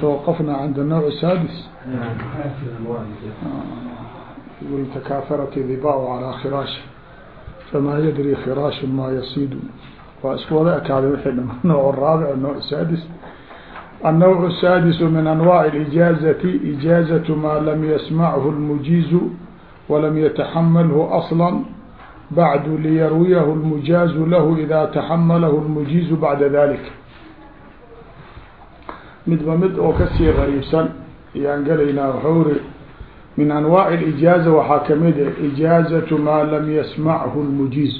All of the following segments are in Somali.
توقفنا عند النوع السادس يقول تكاثرت الظباء على خراش فما يدري خراش ما يصيد واسكوda ekaada wixii dham النوع الرابع النوع السادس النوع السادس من أنواع الإجازة إجازة ما لم يسمعه المجيز ولم يتحمله أصلا بعد ليرويه المجاز له إذا تحمله المجيز بعد ذلك midba mid oo ka sii qariibsan ayaan gelaynaa wuxuu ri min anwaaci اlijaaza waxaa ka mid a ijaazatu maa lam yasmachu lmujiiz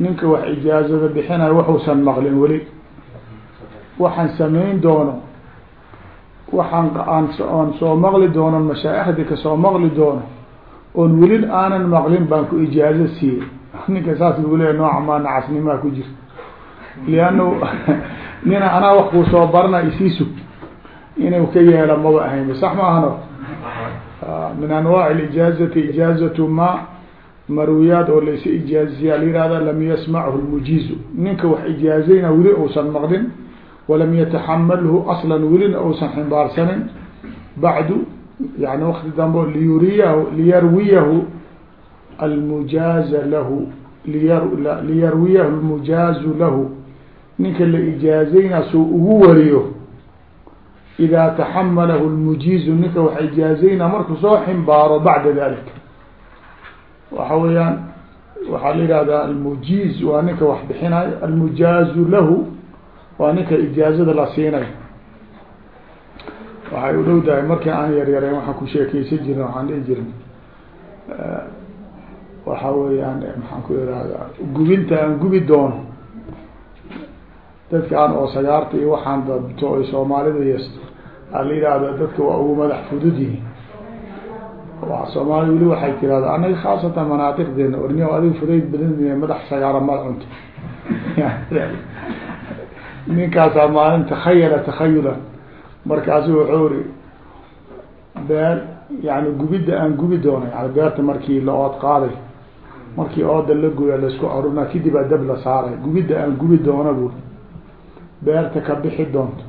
ninka wax ijaazada bixinayo waxuusan maqlin weli. Waxaan samayn doono. Waxaan aan soo maqli doono mashaaikhdii ka soo maqli doono. Oon welin aanan maqlin baan ku ijaazo siiyey. Ninka saas lagu leeya nooca maa nacasnimaa ku jirta lianna nina anaa wax kuu soo barana isii sug inuu ka yeela maba ahayn sax ma ahano min anwaac lijaazati ijaazatu ma marwiyaad oo laysa ijaaziyaa. Layihahda lam yasmachu lmujiizu ninka wax ijaazayna weli uusan maqlin walam yataxamalhu aslan welina uusan ximbaarsanin bacdu yani wakti dambe liyuriyahu liyarwiyahu almujaaza lahu liyarwiyahu lmujaazu lahu ninka la ijaazayna suu ugu wariyo idaa taxamalahu lmujiizu ninka wax ijaazayna markuu soo ximbaaro bacda dalik waxa weeyaan waxaa la yihahdaa almujiiz waa ninka wax bixinayo almujaazu lahu waa ninka ijaazada la siinayo. Waxay u dhow markii aan yaryarayn waxaan ku sheekeysan jirna waxaan dhihi jirna waxa weeyaan maxaan ku ihahdaa gubinta aan gubi doono dadkaan oo sagaarta iyo waxaan dabto ay soomaalida yeesto aa la yihahda dadka waa ugu madax fudud yihiin. Soomaali weli waxay tirahda anaga khaasatan manaatiqdeena orniya adig fudayd badan madax sagaara mad cunta ninkaasaa maalin takhayala takhayulan markaasu wuxuu ri beer yani gubidda aan gubi doono yani beerta markii la ood qaaday markii ooda la guya la isku aruna kadib aa dab la saaray. Gubidda aan gubi doono bu beerta ka bixi doonto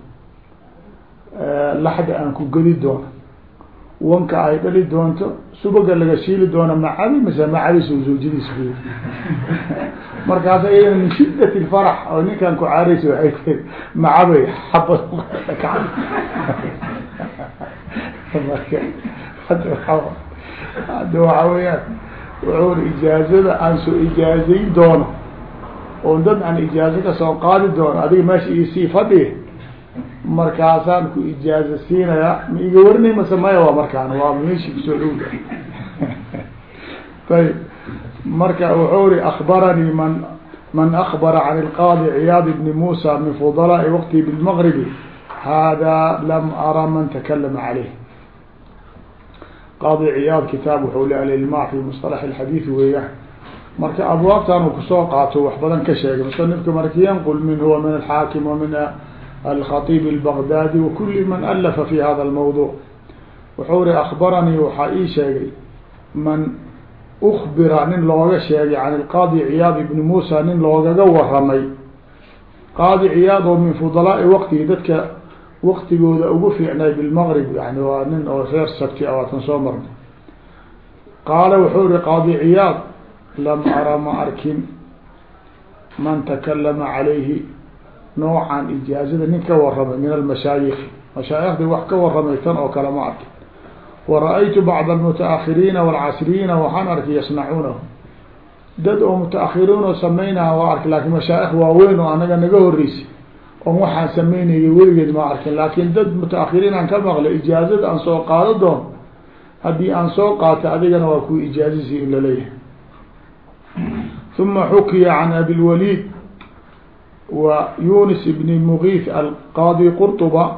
laxda aan ku gedi doono wanka ay dhali doonto subaga laga shiili doono macabi mase macabi soo zawjadiis bu markaasa iyada min shidat lfarax oo ninkan ku caaraysa waay tii macabay xabad hadda waxa weeyaan wuxuu ri ijaazada aan soo ijaazayn doono oon dad aan ijaazo ka soo qaadi doono adiga meesha isii fadhi markaasaan ku ijaazo siinayaa ma iga warinay mase maya waa markaan waa meshi ku soo dhowda ayb marka wuxuu ri akbaranii man man akbara can ilqaadi ciyaad bni muusa min fudalaai waqtihi bilmagribi hada lam ara man takalama caleyh qaadi ciyaad kitaab wuxuu le alilma fi musطalax alxadiid weeyaan marka abwaabtan ku soo qaato wax badan ka sheegay. Musanifka marka yanqul min huwa min alxaakim wa min alkhaطib albagdadi wakuli man alafa fi hada almawduc wuxuu ri akbaranii waxaa ii sheegay man ukbira nin looga sheegay can ilqaadi ciyaad ibni muusa nin loogaga waramay qaadi ciyaad oo min fudalaai waqtigi dadka waktigooda ugu fiicnay bilmgrib yani waa nin oo reer sabti a waatan soo marnay. Qaala wuxuu ri qaadi ciyaad lam ara ma arkin man takalama calayhi noocan ijaazada nin ka waramay min almashaayikhi mashaayikhdii wax ka waramay tan oo kale ma arkin. Wara-aytu bacd almutaahiriina walcasriyiina waxaan arkay yasnacuunahu dad oo mutaahiriin oo sameynaa waa arkay laakiin mashaayikh waaweyn oo anaga naga horeysay on waxaan sameynaya weligeed ma arkin. Laakin dad mutaahiriin aan ka maqlay ijaazada aan soo qaado doon haddii aan soo qaato adigana waa ku ijaazisi in la leeyahay uma xukiya abi lwaliid wa yunis bni mugiith alqaadi qurطba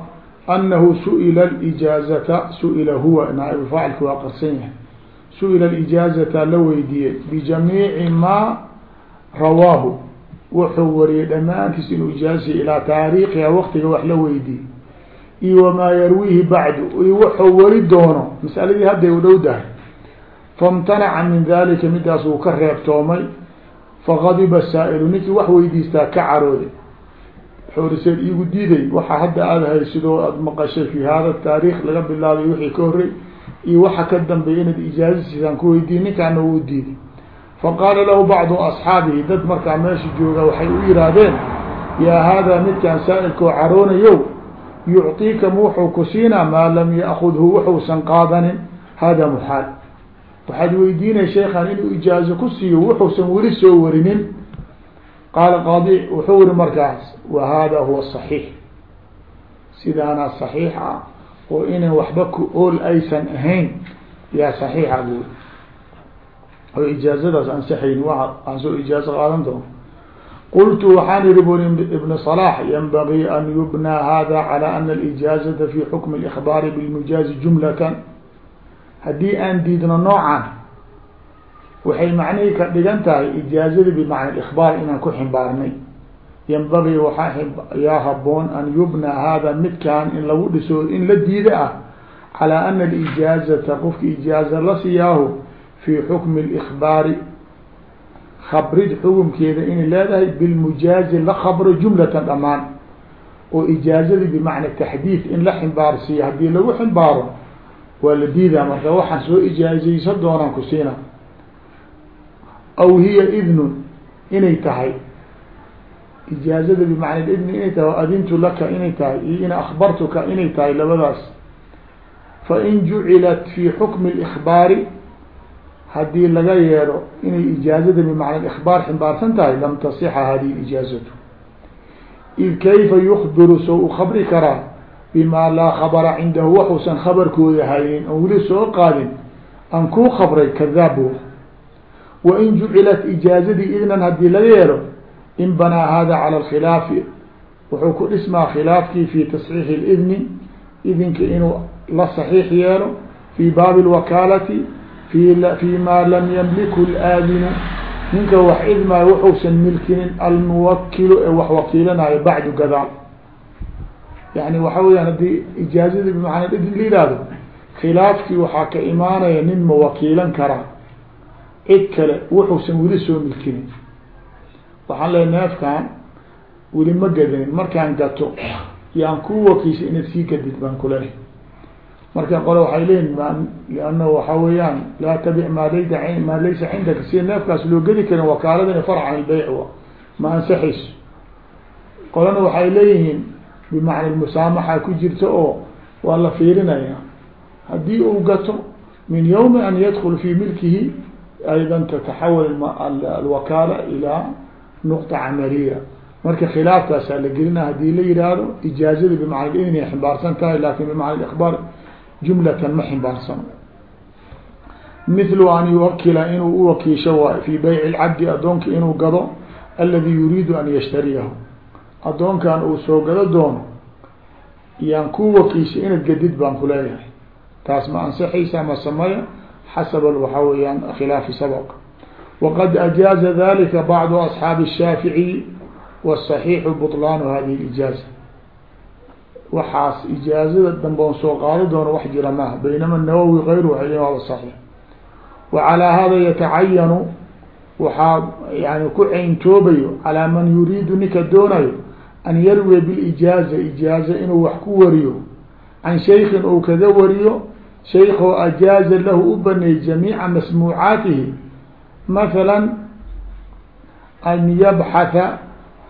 anahu su'ila lijaazata su'ila huwa naaibu faacilka waa qarsan yahay su'ila lijaazata la weydiiyey bijamiici maa rawaahu wuxuu wariyey dhammaantiis inuu ijaazasiy ilaa taariikhiha waktiga wax la weydiiyey iyo wamaa yarwiihi bacdu iyo wuxuu wari doono masaladii hadday u ka reebtoomay fagadiba saa-ilu ninkii wax weydiistaa ka carooday xoriseed iigu diiday. Waxa hadda aada haysidoo aada maqashay fi hada taariikh laga bilaabay wixii ka horey iyo waxa ka dambeeya inaad ijaaza siisaan ku weydiiy ninkaana wuu diiday. Faqaala lahu bacdu asxaabihi dad markaa meesha jooga waxay u yihaahdeen yaa haadaa midkaan saa'ilkoo caroonayow yucطiika ma wuxuu ku siinaa maa lam yaakudhu wuxuusan qaadanin hada muxaal waxaad weydiinay sheekan inuu ijaazo ku siiyo wuxuusan weli soo warinin qaala qaadi wuxuu yihi markaas wa hada huwa صaxiix sidaana صaxiix ah oo inan waxba ku ool aysan ahayn yaa صaxiixa bui oo ijaazadaas ansaxayn wa aan soo ijaazo qaadan doono qultu waxaan yihi buri ibn صلاح ynbagii an yubnaa hada calى ana اlijaazaةa fi xukm اlإkbaari bاlmujaazi jumlatan haddii aan diidno noocan waxay macnihii ka dhigan tahay ijaazada bimacna ikbaar inaan ku ximbaarnay ynbagii waxaa yaa haboon an yubnaa hada midkan in lagu dhiso in la diida ah calى ana اlijaazata qofka ijaaza la siyaahu fi xukmi اlإkbaari kabrid xukumkeeda inay leedahay bilmujaazi la kabro jumlatan dhamaan oo ijaazadii bimacna taxdiid in la ximbaarsiiyo haddii lagu ximbaaro waa la diidaa marka waxaan soo ijaazaysa doonaan ku siina. Aw hiya idnun inay tahay. Ijaazada bimacna idni inay tahay adintu laka inay tahay iyo in akbartuka inay tahay labadaas. Fain jucilat fi xukmi اlإkbaari haddii laga yeelo inay ijaazada bimacna ikbaar ximbaarsan tahay lam tasixa hadihi ijaazatu. Id kayfa yukbiru soo u khabri karaa bimaa laa khabara cindahu waxuusan khabarkooda haynin oon weli soo qaadin aan kuu khabray kadaab buu wain jucilat ijaazadii idnan haddii laga yeelo in banaa hada cala alkhilaafi wuxuu ku dhismaa khilaafkii fi tasxiixi lidni idinka inuu la saxiix yeelo fii baabi lwakaalati fii ma lam yamliku laadinu ninka wax idmaayo wuxuusan milkinin almuwakilu ee wax wakiilanayo bacdu gadaal yani waxa weyaan haddii ijaazadii bimacna idin la yihahdo khilaafkii waxaa ka imaanaya nin ma wakiilan karaa cid kale wuxuusan weli soo milkinin. Waxaan leeay neefkan weli ma gadanin markaan gato yaan ku wakiisha inaad sii gadid baan kuleehay marka qole waxay leeyihiin lianna waxa weeyaan laa tabic maa laysa maa laysa cindaka. Sida neefkaas loo gedi karin wakaaladani farc can ilbeyc wa. Ma ansaxayso. Qolana waxay leeyihiin bimacna musaamaxa ku jirta oo waa la fiirinaya. Haddii uu gato min yawmi an yadkul fi milkihi aydan tataxawal alwakaala ilaa nuqطa camaliya. Marka khilaafkaasaa la gelina haddii la yihaahdo ijaazada bimacna idinay ximbaarsan tahay laakiin bimacna ikbaar jumlatan ma ximbaarsan mithlu an yuwakila inuu uwakiisho waay fi bayci lcabdi adoonka inuu gado aladi yuriidu an yashtariyahu adoonkan uu soo gado doono yaan ku wakiisha inaad gadid baan kuleeyahay taas ma ansaxaysa ma sameya xasab waxaa weyaan khilaafi sabq waqad ajaaza dalika bacdu asxaabi الshaaficiyi wالصaxiixu buطlaanu hadihi اlijaaza waxaas ijaazada dambe on soo qaado doono wax jira maaha baynama nawowi غayru waay waaba صaxiix wa calىa hada yatacayanu waxaa yani ku ceyntoobayo calىa man yuriidu ninka doonayo an yarwiya bilijaaza ijaaza inuu wax ku wariyo can shaykin ou kaga wariyo shaykoo ajaaza lahu u baneey jamiica masmuucaatihi mathala an yabxatha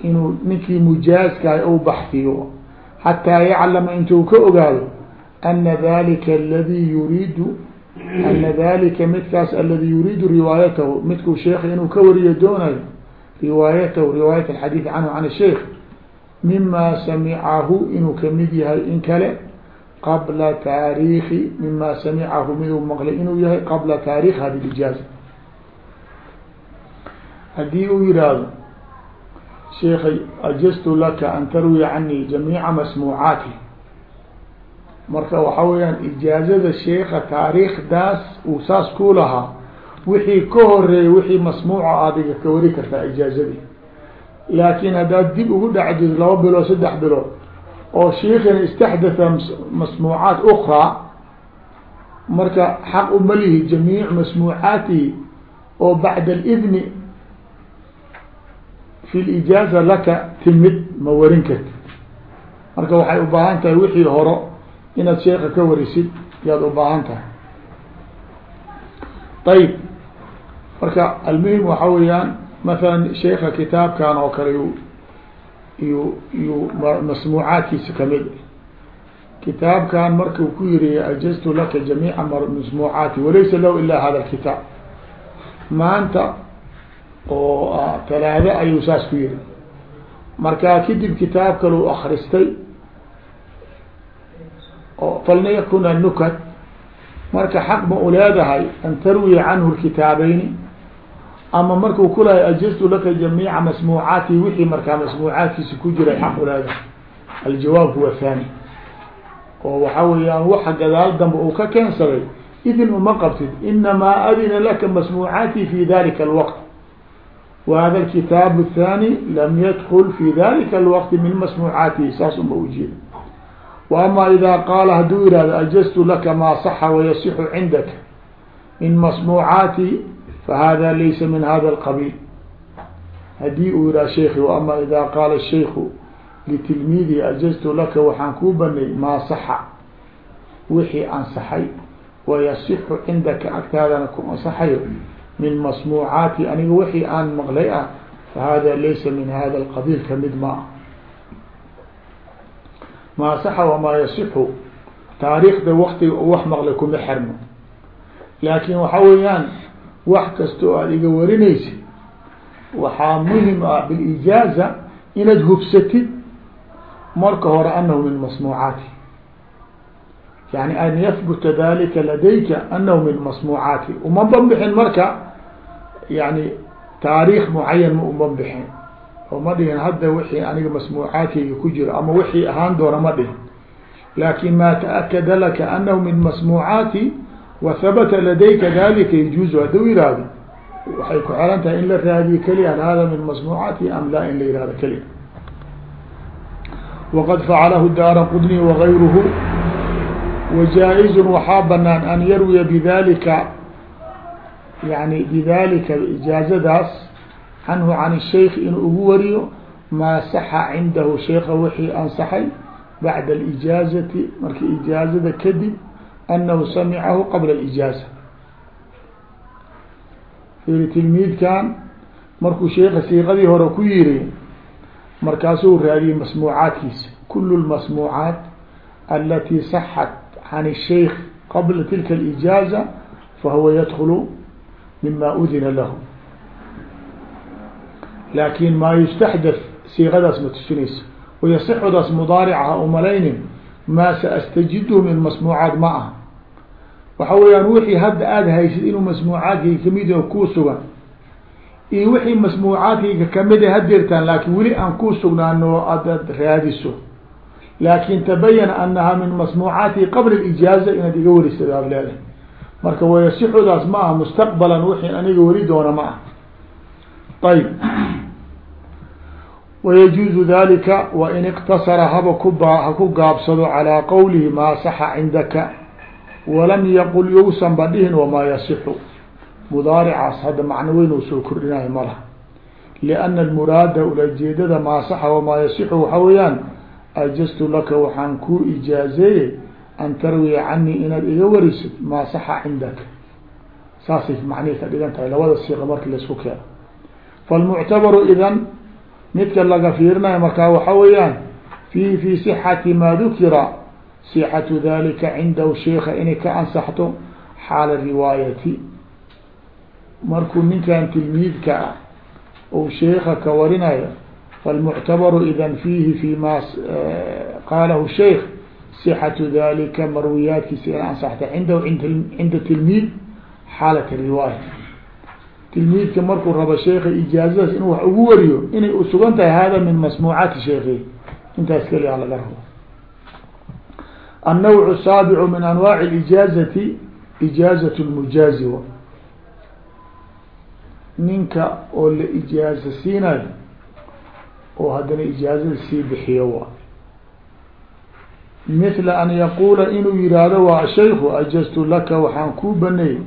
inuu ninkii mujaazkahay ou baxfiyo xataa yaclama intuu ka ogaado ana dalika aladi yuriidu ana dalika midkaas aladi yuriidu riwaayatahu midkuu sheekh inuu ka wariyo doonayo riwaayatahu riwaayat alxadiid canhu can sheikh mima samicahu inuu ka mid yahay in kale qabla taariikhi mima samicahu miduu maqlay inuu yahay qabla taarikh hadi ijaaza haddii uu yihaahdo sheekay ajaztu laka an tarwiya canii jamiica masmuucaati marka waxa weeyaan ijaazada sheeka taariikhdaas uu saas ku lahaa wixii ka horeeyay wixii masmuuca adiga ka wari kartaa ijaazadii laakin haddaad dib ugu dhacdid laba bilood saddex bilood oo sheikina istaxdatha masmuucaat ukraa marka xaq uma lihi jamiic masmuucaatihi oo bacda alidni fi lijaaza laka timid ma warin karti marka waxay u baahan tahay wixii horo inaad sheeka ka warisid yaad u baahan tahay. Ayib marka almuhim waxa weeyaan mathalan sheeka kitaabkan oo kale yu yu yu masmuucaadkiisa ka mid kitaabkan marku ku yiri ajaztu laka jamiica masmuucaati walaysa lahu ila hada kitaab maanta oo talaado ayuu saas ku yiri. Markaa kadib kitaab kale u akristay oo falnayakuna nukat. Marka xaq ma u leedahay an tarwiya canhu kitaabayni ama marku kulahay ajaztu laka jamiica masmuucaati wixii markaa masmuucaadkiisa ku jiray xaq u leedahay. Aljawaab huwa thani oo waxa weeyaan waxa gadaal dambe uu ka keensaday idin uma qabtid inamaa adina laka masmuucaati fi dalika alwaqt. Wa hada alkitaab الthani lam yadkul fi dalika alwaqti min masmuucaatihi saas uma ujeeda wa ama ida qaala hadduu yihahdo ajaztu laka maa saxa wayasixu cindaka min masmuucaati fahada laysa min hada alqabiil haddii uu yihah sheikhi ama ida qaala shayku litilmiidihi ajaztu laka waxaan kuu banay maa saxa wixii ansaxay wayasixu cindaka agtaadana ku ansaxayo min masmuucaati aniga wixii aan maqlay ah fahada laysa min hada alqabiil ka mid ma ah maa saxa wamaa yasixu taariikhda waktiga wax maqlay kuma xerno laakin waxa weeyaan wax kasta oo aada iga warinaysid waxaa muhiim ah bilijaaza inaad hubsatid marka hore anahu min masmuucaati. Yani an yahbuta dalika ladayka anahu min masmuucaati. Uma banbixin marka yani taariikh mucayan ma uma bixin oo ma dhihin hadda wixii aniga masmuucaadkayga ku jiro ama wixii ahaan doona ma dhihin. Laakin ma taakada laka anahu min masmuucaati wa habata ladayka dalika yajuuzu hadduu yihahdo waxay ku xelan tahay in la raadiyo keliya hal hada min masmuucaati am laa in la yihahdo keliya wqad facalahu daara qudni wagayruhu wajaa-izu waxaa banaan an yarwiya bidalika yani bidalika ijaazadaas canhu can shaykh inuu ugu wariyo maa saxa cindahu sheika wixii ansaxay bacda alijaazati marki ijaazada kadib anahu samicahu qabla alijaaza fiiri tilmiidkan markuu sheika siiqadii hore ku yiri markaasuu raadiyey masmuucaadkiisa kul اmasmuucaat alati saxat can الshaykh qabla tilka اlijaaza fahuwa yadkulu mima udina lahu laakin maa yustaxdath siiqadaas ma tusinayso wayasixdaas mudaaricaha umalaynin maa saastajidhu min masmuucaat ma ah waxa weeyaan wixii hadda aada haysid inuu masmuucaadkii ka mid kuu sugan. Iyo wixii masmuucaadkayga kamida hadeertaan laakin weli aan ku sugnaano adaad raadiso. Laakin tabayana anaha min masmuucaatihi qabla ijaaza inaad iga warisad aad leedahay marka wayasixudaas ma aha mustaqbalan wixii aniga weri doona ma ah ayb wayajuuzu dalika wain iqtasara haba kuba ha ku gaabsado calaa qowlihi maa saxa cindaka walam yaqul yousan ba dhihin wamaa yasixu mudaaricaas hadda macno weyn oo soo kordhinayo ma laha. Lianna almuraada ulajeedada maa saxa wamaa yasixu waxa weeyaan ajaztu laka waxaan kuu ijaazeeye an tarwiya canii inaad iga warisid maa saxa cindaka. Saasay macnihi ka dhigan tahay labada siiqa marki la isku keeno. Falmuctabaru idan midka laga fiirinayo markaa waxa weeyaan fiihi fi sixati maa dukira sixatu dalika cindahu sheika inay ka ansaxto xaala riwaayati markuu ninkan tilmiidka ah ou sheika ka warinayo falmuctabaru idan fiihi fi ma qaalahu sheikh sixatu dalika marwiyaadkiisa ina ansaxta cindahu cinda tilmiid xaalat riwaaya tilmiidka markuu rabo sheika ijaazadaas inuu wax ugu wariyo inay usugan tahay hada min masmuucaati النوع السابع من أنواع الإجاazة إجاaزة المجاaز ninka oo la ijaaza siinayo oo haddana ijaazada sii bixiyo wa مثل an yaqula inuu yihahdo waa shayku ajaztu laka waxaan kuu baneeyey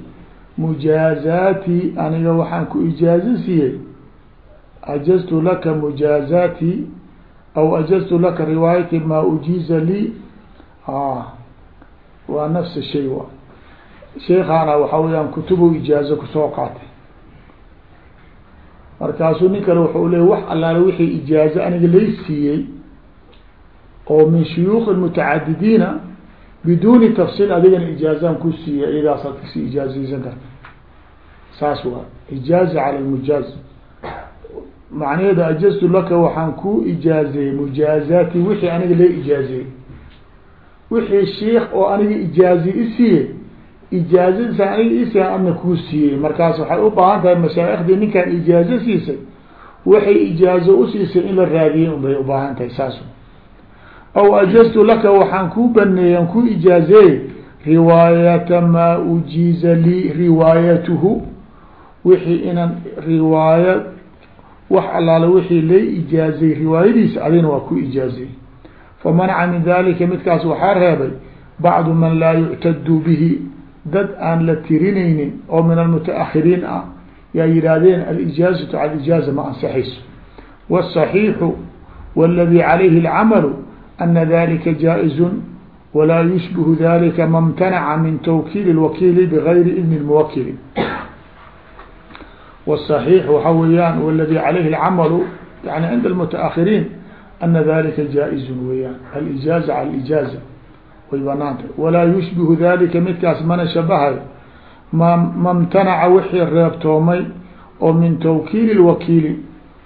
mujaazaati aniga waxaan ku ijaazo siiyey ajaztu laka mujaazaati aw ajaztu laka riwaayati maa ujiiza lii waa nafs shay wa. Sheekaana waxa weyaan kutubu ijaazo ku soo qaatay. Markaasuu nin kale wuxuu leey wax allaale wixii ijaazo aniga lay siiyey oo min shuyuukin mutacadidiina biduuni tafsiil adigana ijaazaan ku siiya iyadaasaad ka sii ijaazaysan karta. Saas waa ijaaza cala lmujaaz macnaheeda ajaztu laka waxaan ku ijaazeeyey mujaazaati wixii aniga la ijaazeeyey wixii shiik oo aniga ijaazi isiiye ijaazadiisa aniga isiiya adna kuu siiyey. Markaas waxay u baahan tahay mashaaiikhdii ninkaan ijaazo siisay waxay ijaazo usiisay in la raadiyey unbay ubaahan tahay saas aw ajaztu laka waxaan kuu baneeyey aan ku ijaazeeyey riwaayata maa ujiiza lii riwaayatuhu. Wixii inaan riwaaya wax allaale wixii lay ijaazay riwaayadiisa adina waa ku ijaazay famanaca min dalika midkaas waxaa reebay bacdu man laa yuctadu bihi dad aan la tirinaynin oo min almutaahiriin ah yaa yidhaahdeen alijaazatu cala ijaaza ma ansaxayso wاsaxiixu wاladii calayhi اlcamalu ana dalika jaa-izun walaa yushbihu dalika ma mtanaca min tawkiili اlwakiili bgayri idni اlmuwakili والصحيح waxa weeyaan wاladي عalayhi الcml yani cinda الmتaأkhiriin أن dalika jaa-izun weeyaan alijaaza cala alijaaza way banaantah walaa yushbihu dalika midkaas mana shabahayo ma mamtanaca wixii reebtoomay oo min tawkiili lwakiili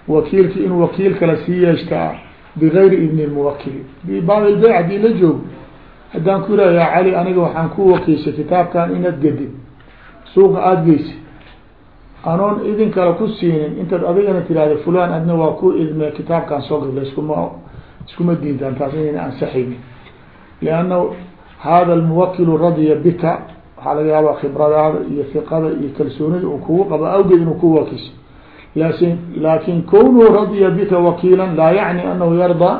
wakiilka in wakiil kale sii yeeshta ah bigayri idni lmuwakili bibaadi lbeyc haddii la joogo haddaan ku yidhaha ya cali aniga waxaan ku wakiilshay kitaabkan inaad gedid suuqa aada anoon idin kale ku siinin intaad adigana tirahda fulan adna waa ku idme kitaabkaan soo gabla iskuma iskuma diintaan taas inayna ansaxaynin. Lianna hada almuwakilu radiya bika waxaa laga yaabaa khibradaada iyo hiqada iyo kalsoonida uu kugu qabo awgeed inuu ku wakiisho laakiin laakin kownuhu radiya bika wakiila laa yacni anahu yardaa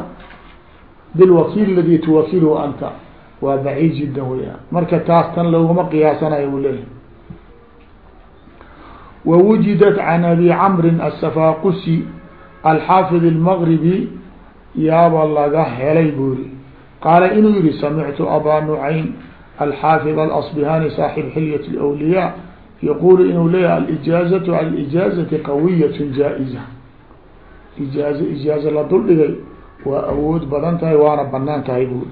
bilwakiil aladi tuwakiluhu anta. Waa baciid jiddan weyaan marka taas tan loguma qiyaasanayo u leeyahy wwujidat can abi camri aلsafaaqusi alxaafid اlmagribi yaaba laga helay buuri qaala inuu yihi samictu abaa nucaym alxaafid alasbihani saaxib xilyat اlwliyaa yaqulu inuu leeyahay alijaazatu cala lijaazati qawiyat jaa-iza ijaazo ijaazo la duldhigay waa awood badan tahay waana banaan tahay buuri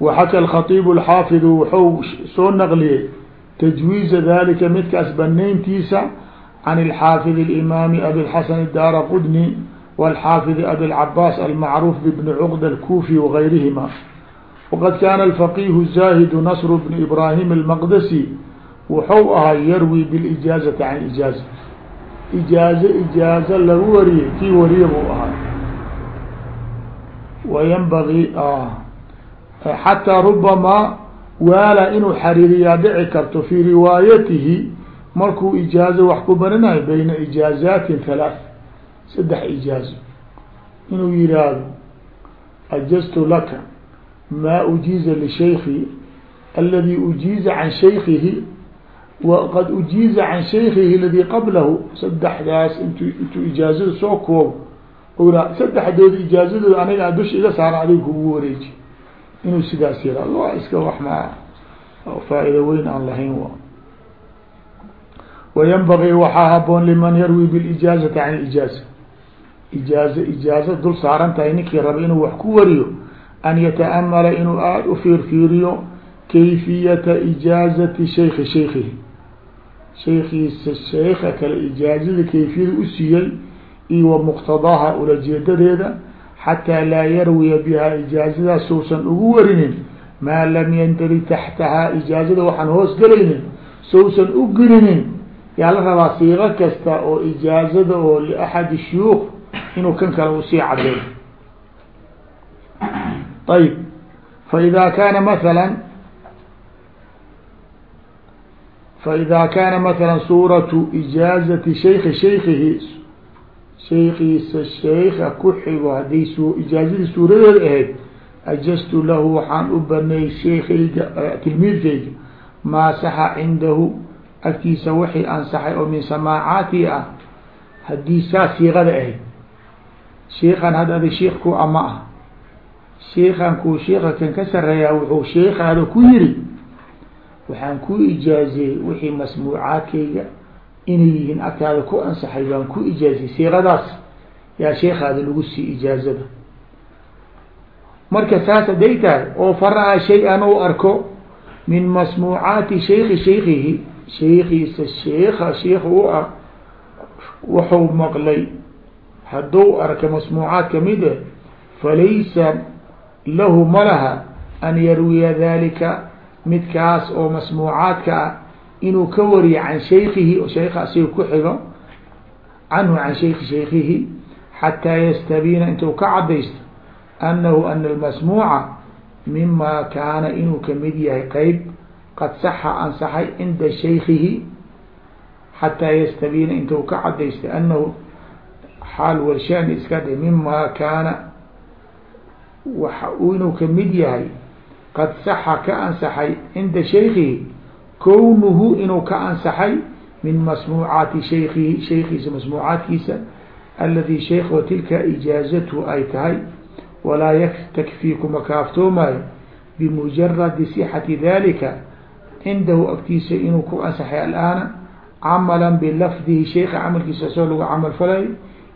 waxaka alkhaiib alxaafidu wuxuu soo naqliyey تجويiزa ذalika midkaas banayntiisa عن الحاaفظ الإmاm أbي الحسن الdار qdني والحاaفظ أbي العباس المعروف ببن عقد الكوفي وغayrهma وqad kاn الفقيه الزاهد نصر بن إبراهيم المqdسي wuxuu ahaa yrwي بالإجاaزة عن إجاaزة إجاaزة إجاaزة lagu wariyey kii wariya buu ahaa وynbغي حتى ربما waala inuu xariiriyaa dhici karto fii riwaayatihi markuu ijaazo wax ku baranayo bayna ijaazaatin halaath saddex ijaazo. Inuu yihaahdo ajaztu laka maa ujiiza lishaykhi aladi ujiiza can shaykihi waqad ujiiza can shaykihi aladi qablahu. Saddexdaas int intuu ijaazada soo koobo ora saddexdooda ijaazadooda aniga dusha iga saara adiga kugu wareeji inuu sidaas yara waa iska wax ma faa-ido weyn aan lahayn wayanbagii waxaa haboon liman yarwi bilijaazati can ijaaza. Ijaaza ijaaza dul saaran tahay ninkii raba inuu wax ku wariyo an yataamala inuu aada u fiirfiiriyo kayfiyata ijaazati shayki shaykihi shaykiisa shayka kale ijaazada kayfiyada u siiyey iyo wa muqtadaaha ulajeedadeeda xatىa laa yarwiya bihaa ijaazadaas sousan ugu warinin maa lam yandari taxtahaa ijaazada waxaan hoos gelaynin sousan u gelinin yaa la rabaa siiqo kasta oo ijaazada oo liaxadi shuyuuk inuu kan kale u sii cadeeyo ayb faida kaana maala faida kaana maala suuratu ijaazati shayki shaykihi shaykiisa shayka ku xigo hadday s ijaazadii suuradeeda ahayd ajastu lahu waxaan u baneeyey shaykayga tilmiidkayga maa saxa cindahu agtiisa wixii ansaxay oo min samaacaati ah haddii saas siiqada ahayd shiikan had adi shiik ku ama ah. Shiikan kuu shiika kan ka sareeyaa wuxuu shiikaada ku yiri waxaan ku ijaaziyey wixii masmuucaadkayga inay yihiin agtaada ku ansaxay baan ku ijaaziyey siiqadaas yaa sheekaada lagu sii ijaazada. Marka saas haday tahay oo faraha shay-an u arko min masmuucaati shaykhi shaykihi shaykiisa sheika shiika u ah wuxuu maqlay hadduu arka masmuucaad ka mid e falaysa lahu malaha an yarwiya dalika midkaas oo masmuucaadka ah inuu ka wariyo can shaykihi oo shayka ku xigo canhu can shayki shaykihi xataa yastabiina intuu ka cadaysto anahu ana almasmuuca mima kaana inuu ka mid yahay qeyb qad saxa ansaxay cinda shaykihi xataa yastabiina intuu ka cadaystay anahu xaal walshaani iska dhe mima kaana inuu ka mid yahay qad saxa ka ansaxay cinda shaykihi kownuhu inuu ka ansaxay min masmuucaati shaykihi shaykiisa masmuucaadkiisa aladi shayk wa tilka ijaazathu ay tahay walaa yktakfii kuma kaaftoomayo bimujaradi sixati dalika cindahu agtiisa inuu ku ansaxay alaana camala bilafdihi shayka camalkiisa soo lagu camal falay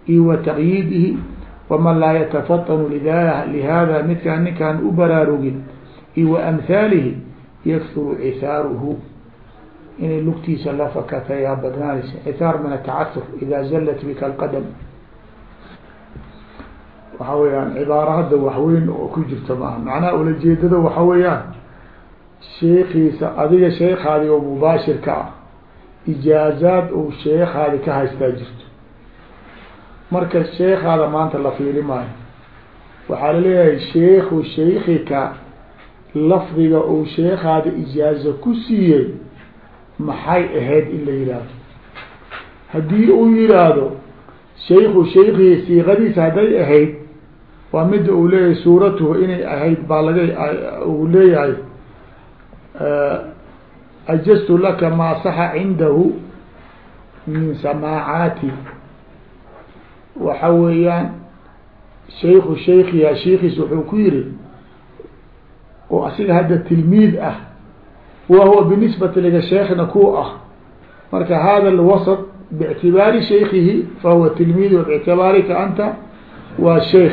iyo wa taqyiidihi waman laa yatafatanu lihada midkaan ninkaan u baraarugin iyo wa amhaalihi inay lugtiisa la fakata yaa badnaanaysa. Cihaar min atacasur ida zallat bika alqadam. Waxa weeyaan cibaaro hadda waxweyn oo ku jirta maaha macnaha ulajeedada waxa weeyaan sheekiisa adiga sheekaadi oo mubaashirka ah ijaazaad uu sheekaadi ka haystaa jirto. Marka sheekaada maanta la fiiri maayo waxaa la leeyahay sheikhu shaykika lafdiga uu sheekaada ijaazo ku siiyey maxay ahayd in la yihahdo haddii uu yihaahdo shayku shaykihi siiqadiisa hadday ahayd waa mida uu leeyahay suuratuhu inay ahayd baa laga uu leeyahay ajaztu laka maa saxa cindahu min samaacaati. Waxa weeyaan shayku shaykiha sheikiis wuxuu ku yiri oo asiga hadda tilmiid ah wa huwa binisbati liga sheekna ku ah marka hada alwasط bاctibaari shaykihi fahuwa tilmiid bاctibaarika anta waa sheikh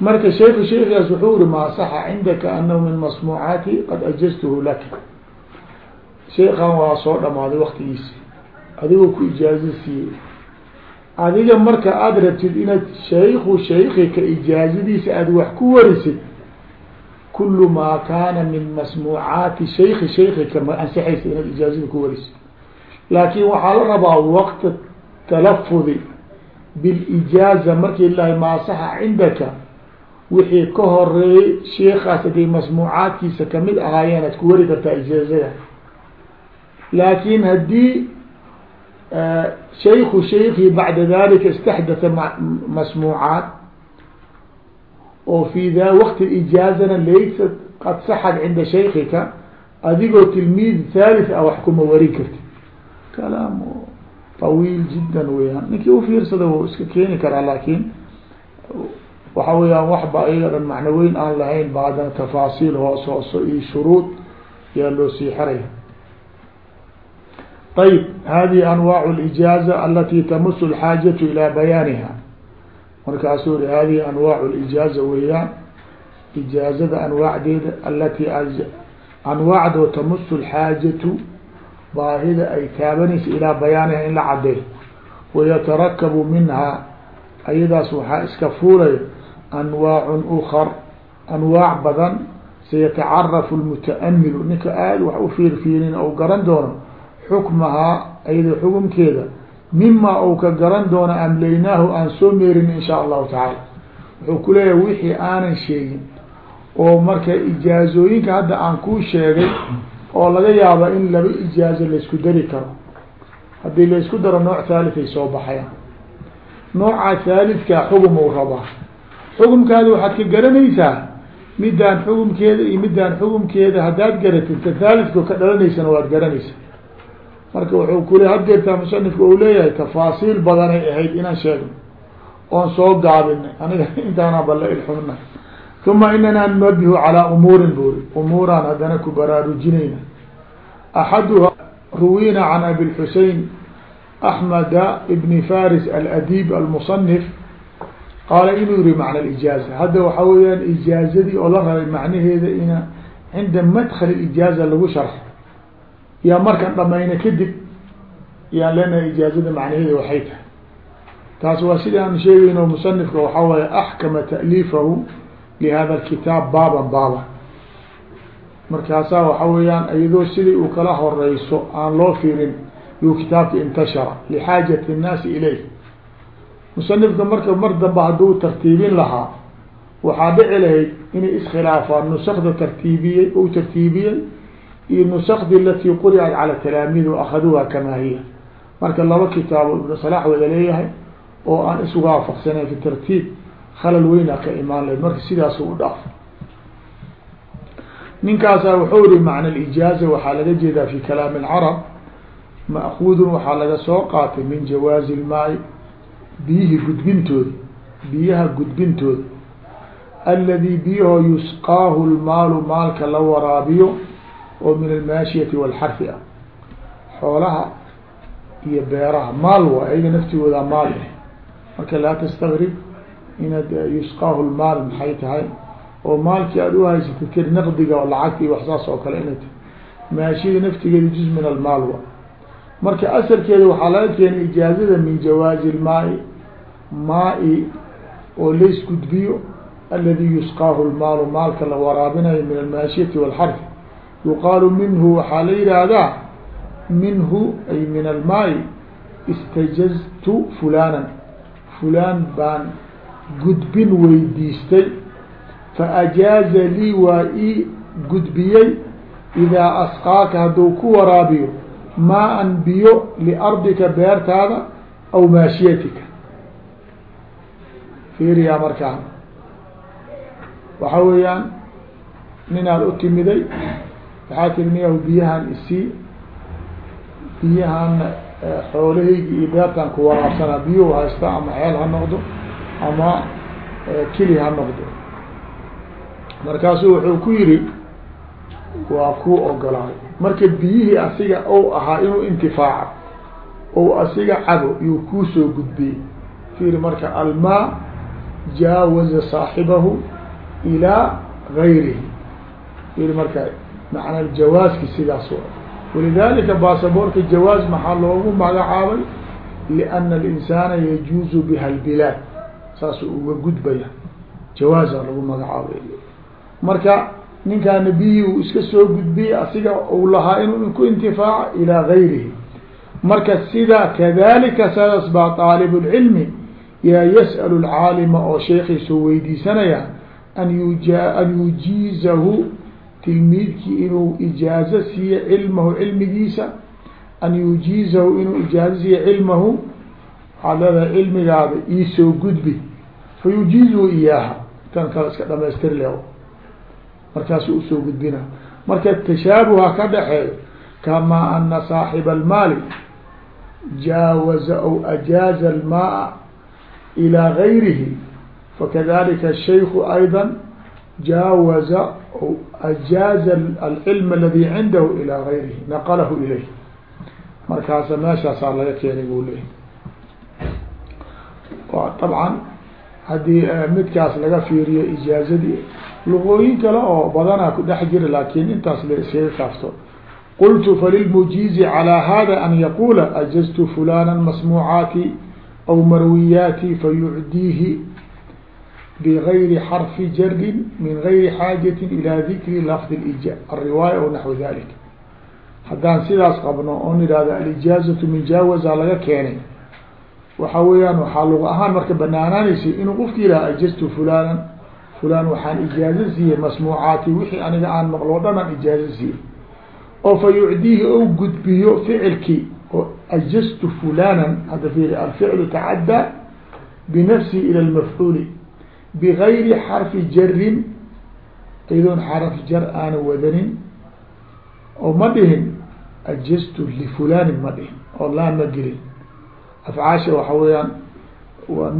marka shayku shaykigaas wuxuu iri maa saxa cindaka anahu min masmuucaati qad ajaztuhu laka shaykan waa soo dhamaaday waktigiisi adigoo ku ijaazo siiyey adiga marka aada rabtid inaad shayku shaykika ijaazadiisa aada wax ku warisid kul maa kaana min masmuucaati shayki shaykika ma ansixaysa inaad ijaazada ku warisid laakin waxaa la rabaa waqta talafudi bilijaaza markii lahay maa saxa cindaka wixii ka horeeyey sheikaas haday masmuucaadkiisa ka mid ahaayeen aad ku wari kartaa ijaazada laakin haddii shayku shaykii bacda dalika istaxdatha masmuucaat oo fi da waqti ijaazana laysat qad saxad cinda shaykika adigoo tilmiid thalith a ah wax kuma warin karti kalaam tawiil jiddan weyaan ninkii ufiirsada w iska keeni karaa laakin waxa weyaan wax ba iyaga dhan macno weyn aan lahayn ba haddana tafaasiil hoos hooso iyo shuruud yaa loo sii xiraya ayb hadihi anwaac اlijaaza alati tamus اlxaajatu ilaa bayaaniha markaasuu i hadihi anwaac lijaaza weeyaan ijaazada anwaacdeeda alati anwaacdoo tamusu alxaajatu baahida ay taabanaysa ilaa bayaaniha in la cadeey wayatarakabu minha ayadaas waxaa iska fuulaya anwaacun ukar anwaac badan sayatacarafu lmutaamilu ninka aada wax u fiirfiirin ou garan doono xukmahaa ayada xukumkeeda mima ou ka garan doono amlaynaahu aan soo meerin in shaa allahu tacaala. Wuxuu ku leeyahay wixii aanan sheegin oo marka ijaazooyinka hadda aan kuu sheegay oo laga yaaba in laba ijaazo laysku dari karo. Haddii laysku daro nooc thalith ay soo baxayaan. Nooca thalithkaa xugum u rabaa. Xukumkaadi waxaad ka garanaysaa midaan xukumkeeda iyo midaan xukumkeeda haddaad garatid ka thalithka ka dhalanaysana waad garanaysaa marka wuxuu kule haddeertaa musanifka uu leeyahay tafaasiil badanay ahayd inaan sheegno oon soo gaabinay aniga intaana balla ilxumna uma inana nunabihu calaa umuurin buri umuuraan haddana ku baraarujinayna. Axaduha ruwina can abi lxusein axmeda ibni faris aladib almusanif qaala inuu yihi macna ijaaza hadda waxaa weeyaan ijaazadii oo la rabay macnaheeda ina cinda madkal ijaaza lagu sharxo yaa markan dhamayna kadib yaan leenahay ijaazada macnaheeda waxay tahay. Taas waa sida aan sheegayno musanifka waxaa waaye axkama ta'liifahu lihada alkitaab baaban baaban. Markaasaa waxa weeyaan iyadoo sidii uu kala horeyso aan loo fiirin yuu kitaabka intashara lixaajati الnaasi ilayh. Musanifka marka mar dambe hadduu tartiibin lahaa waxaa dhici lahayd inay iskhilaafaan nusakda tartiibiyey ou tartiibiyey iyo nusakdi alatii quricat cala talaamiid wa akaduuha kamaa hiya. Marka laba kitaabo ibnu salaax wada leeyahay oo aan iswaafaqsanayn fi tartiib khalal weynaa ka imaan lahayd marka sidaasu u dhaaf. Ninkaasaa wuxuu yihi macna alijaaza waxaa laga jeedaa fi kalaami alcarab. Ma'kuudun waxaa laga soo qaatay min jawaazi ilmaai biyihii gudbintooda biyaha gudbintooda alladii biyahoo yusqaahu lmaalu maalka la waraabiyo oo min almaashiyati walxarfi ah. Xoolaha iyo beeraha. Maal waa ayaga naftigooda maal ah. Marka laa tastagrib inaad yusqaahu lmaal maxay tahay? Oo maalkii aada u haysatid keli naqdiga oo lacagta iyo waxsaas oo kale inay tahay. Maashiyada naftigeeda juz min almaal wa marka asalkeeda waxaa laga keenay ijaazada min jawaazi lmaai maa-i oo lays gudbiyo aladi yusqaahu lmaalu maalka la waraabinayo min almaashiyati walxarfi yuqaalu minhu waxaa la yidhaahdaa minhu ay min almaai istajaztu fulanan fulaan baan gudbin weydiistay. Faajaaza lii waa ii gudbiyey idaa asqaaka hadduu ku waraabiyo maa-an biyo liardika beertaada aw maashiyatika. Fiiriyaa markaa. Waxa weeyaan ninaad u waxaa niyahu biyahan isii biyahan xoolahaygi iyo beertaan ku waraabsanaa biyuhu haysta ama ceel ha noqdo ama keli ha noqdo. Markaasuu wuxuu ku yidhi waa kuu ogolaaday. Marka biyihii asiga ou ahaa inuu intifaaco ou asiga cabo yuu kuu soo gudbiyey. Fiiri marka almaa jaawaza saaxibahu ilaa gayrihi. Fiiri marka macnaa jawaaski sidaas wa walidalika baasaboorka jawaaz maxaa loogu magacaabay? Liana alinsana yajuuzu biha albilaad. Saasuu uga gudbaya. Jawaaza lagu magacaabay. Marka ninkaana biyihii uu iska soo gudbiyey asiga uu lahaa inuu ku intifaaco ilaa gayrihi. Marka sida kadalika sidaas baa aalibulcilmi yaa yas'alu lcaalima oo sheekiisoo weydiisanaya an yuja an yujiizahu tilmiidkii inuu ijaazo siiye cilmahu cilmigiisa an yujiizahu inuu ijaazo siiye cilmahu waxaad leedahay cilmigaada iisoo gudbi. Fa yujiizuhu iyaaha. Tan kale iska dhamaystir le markaasu u soo gudbina. Marka tashaabuha ka dhaxeeyo kamaa ana saaxiba almaali jaawaza aw ajaaza almaaa ilaa gayrihi fakadalika shayku ayda jaawaza aw ajaaza alcilm aladi cindahu ilaa gayrihi naqalahu ilayh markaasa meeshaasaa laga keenay buu leeyahy dabcan haddii midkaas laga fiiriyo ijaazadii luqooyin kale oo badanaa ku dhex jira laakin intaas la iskaga kaafto qultu falilmujiizi calىa hada an yaqula ajaztu fulana masmuucaati aw marwiyaati fayucdiihi bgayri xarfi jarin min gayri xaajatin ilaa dikri lafdi alriwaaya aw naxwi dalik haddaan sidaas qabno oon idhahdo alijaazatu min jaawaza laga keenay waxa weeyaan waxaa luga ahaan marka banaanaanaysa inuu qofki yihah ajaztu fulanan fulan waxaan ijaazo siiyey masmuucaati wixii aniga aan maqlo dhan aan ijaazo siiyey oo fa yucdiihi ou gudbiyo ficilkii oo ajaztu fulanan hadda fiiri alficlu tacaddaa binafsihi lmafcuuli bigayri xarfi jarin iyadoon xaraf jar aana wadanin oo ma dhihin ajaztu lifulanin ma dhihin oo laa ma gelin afcaasha waxa weeyaan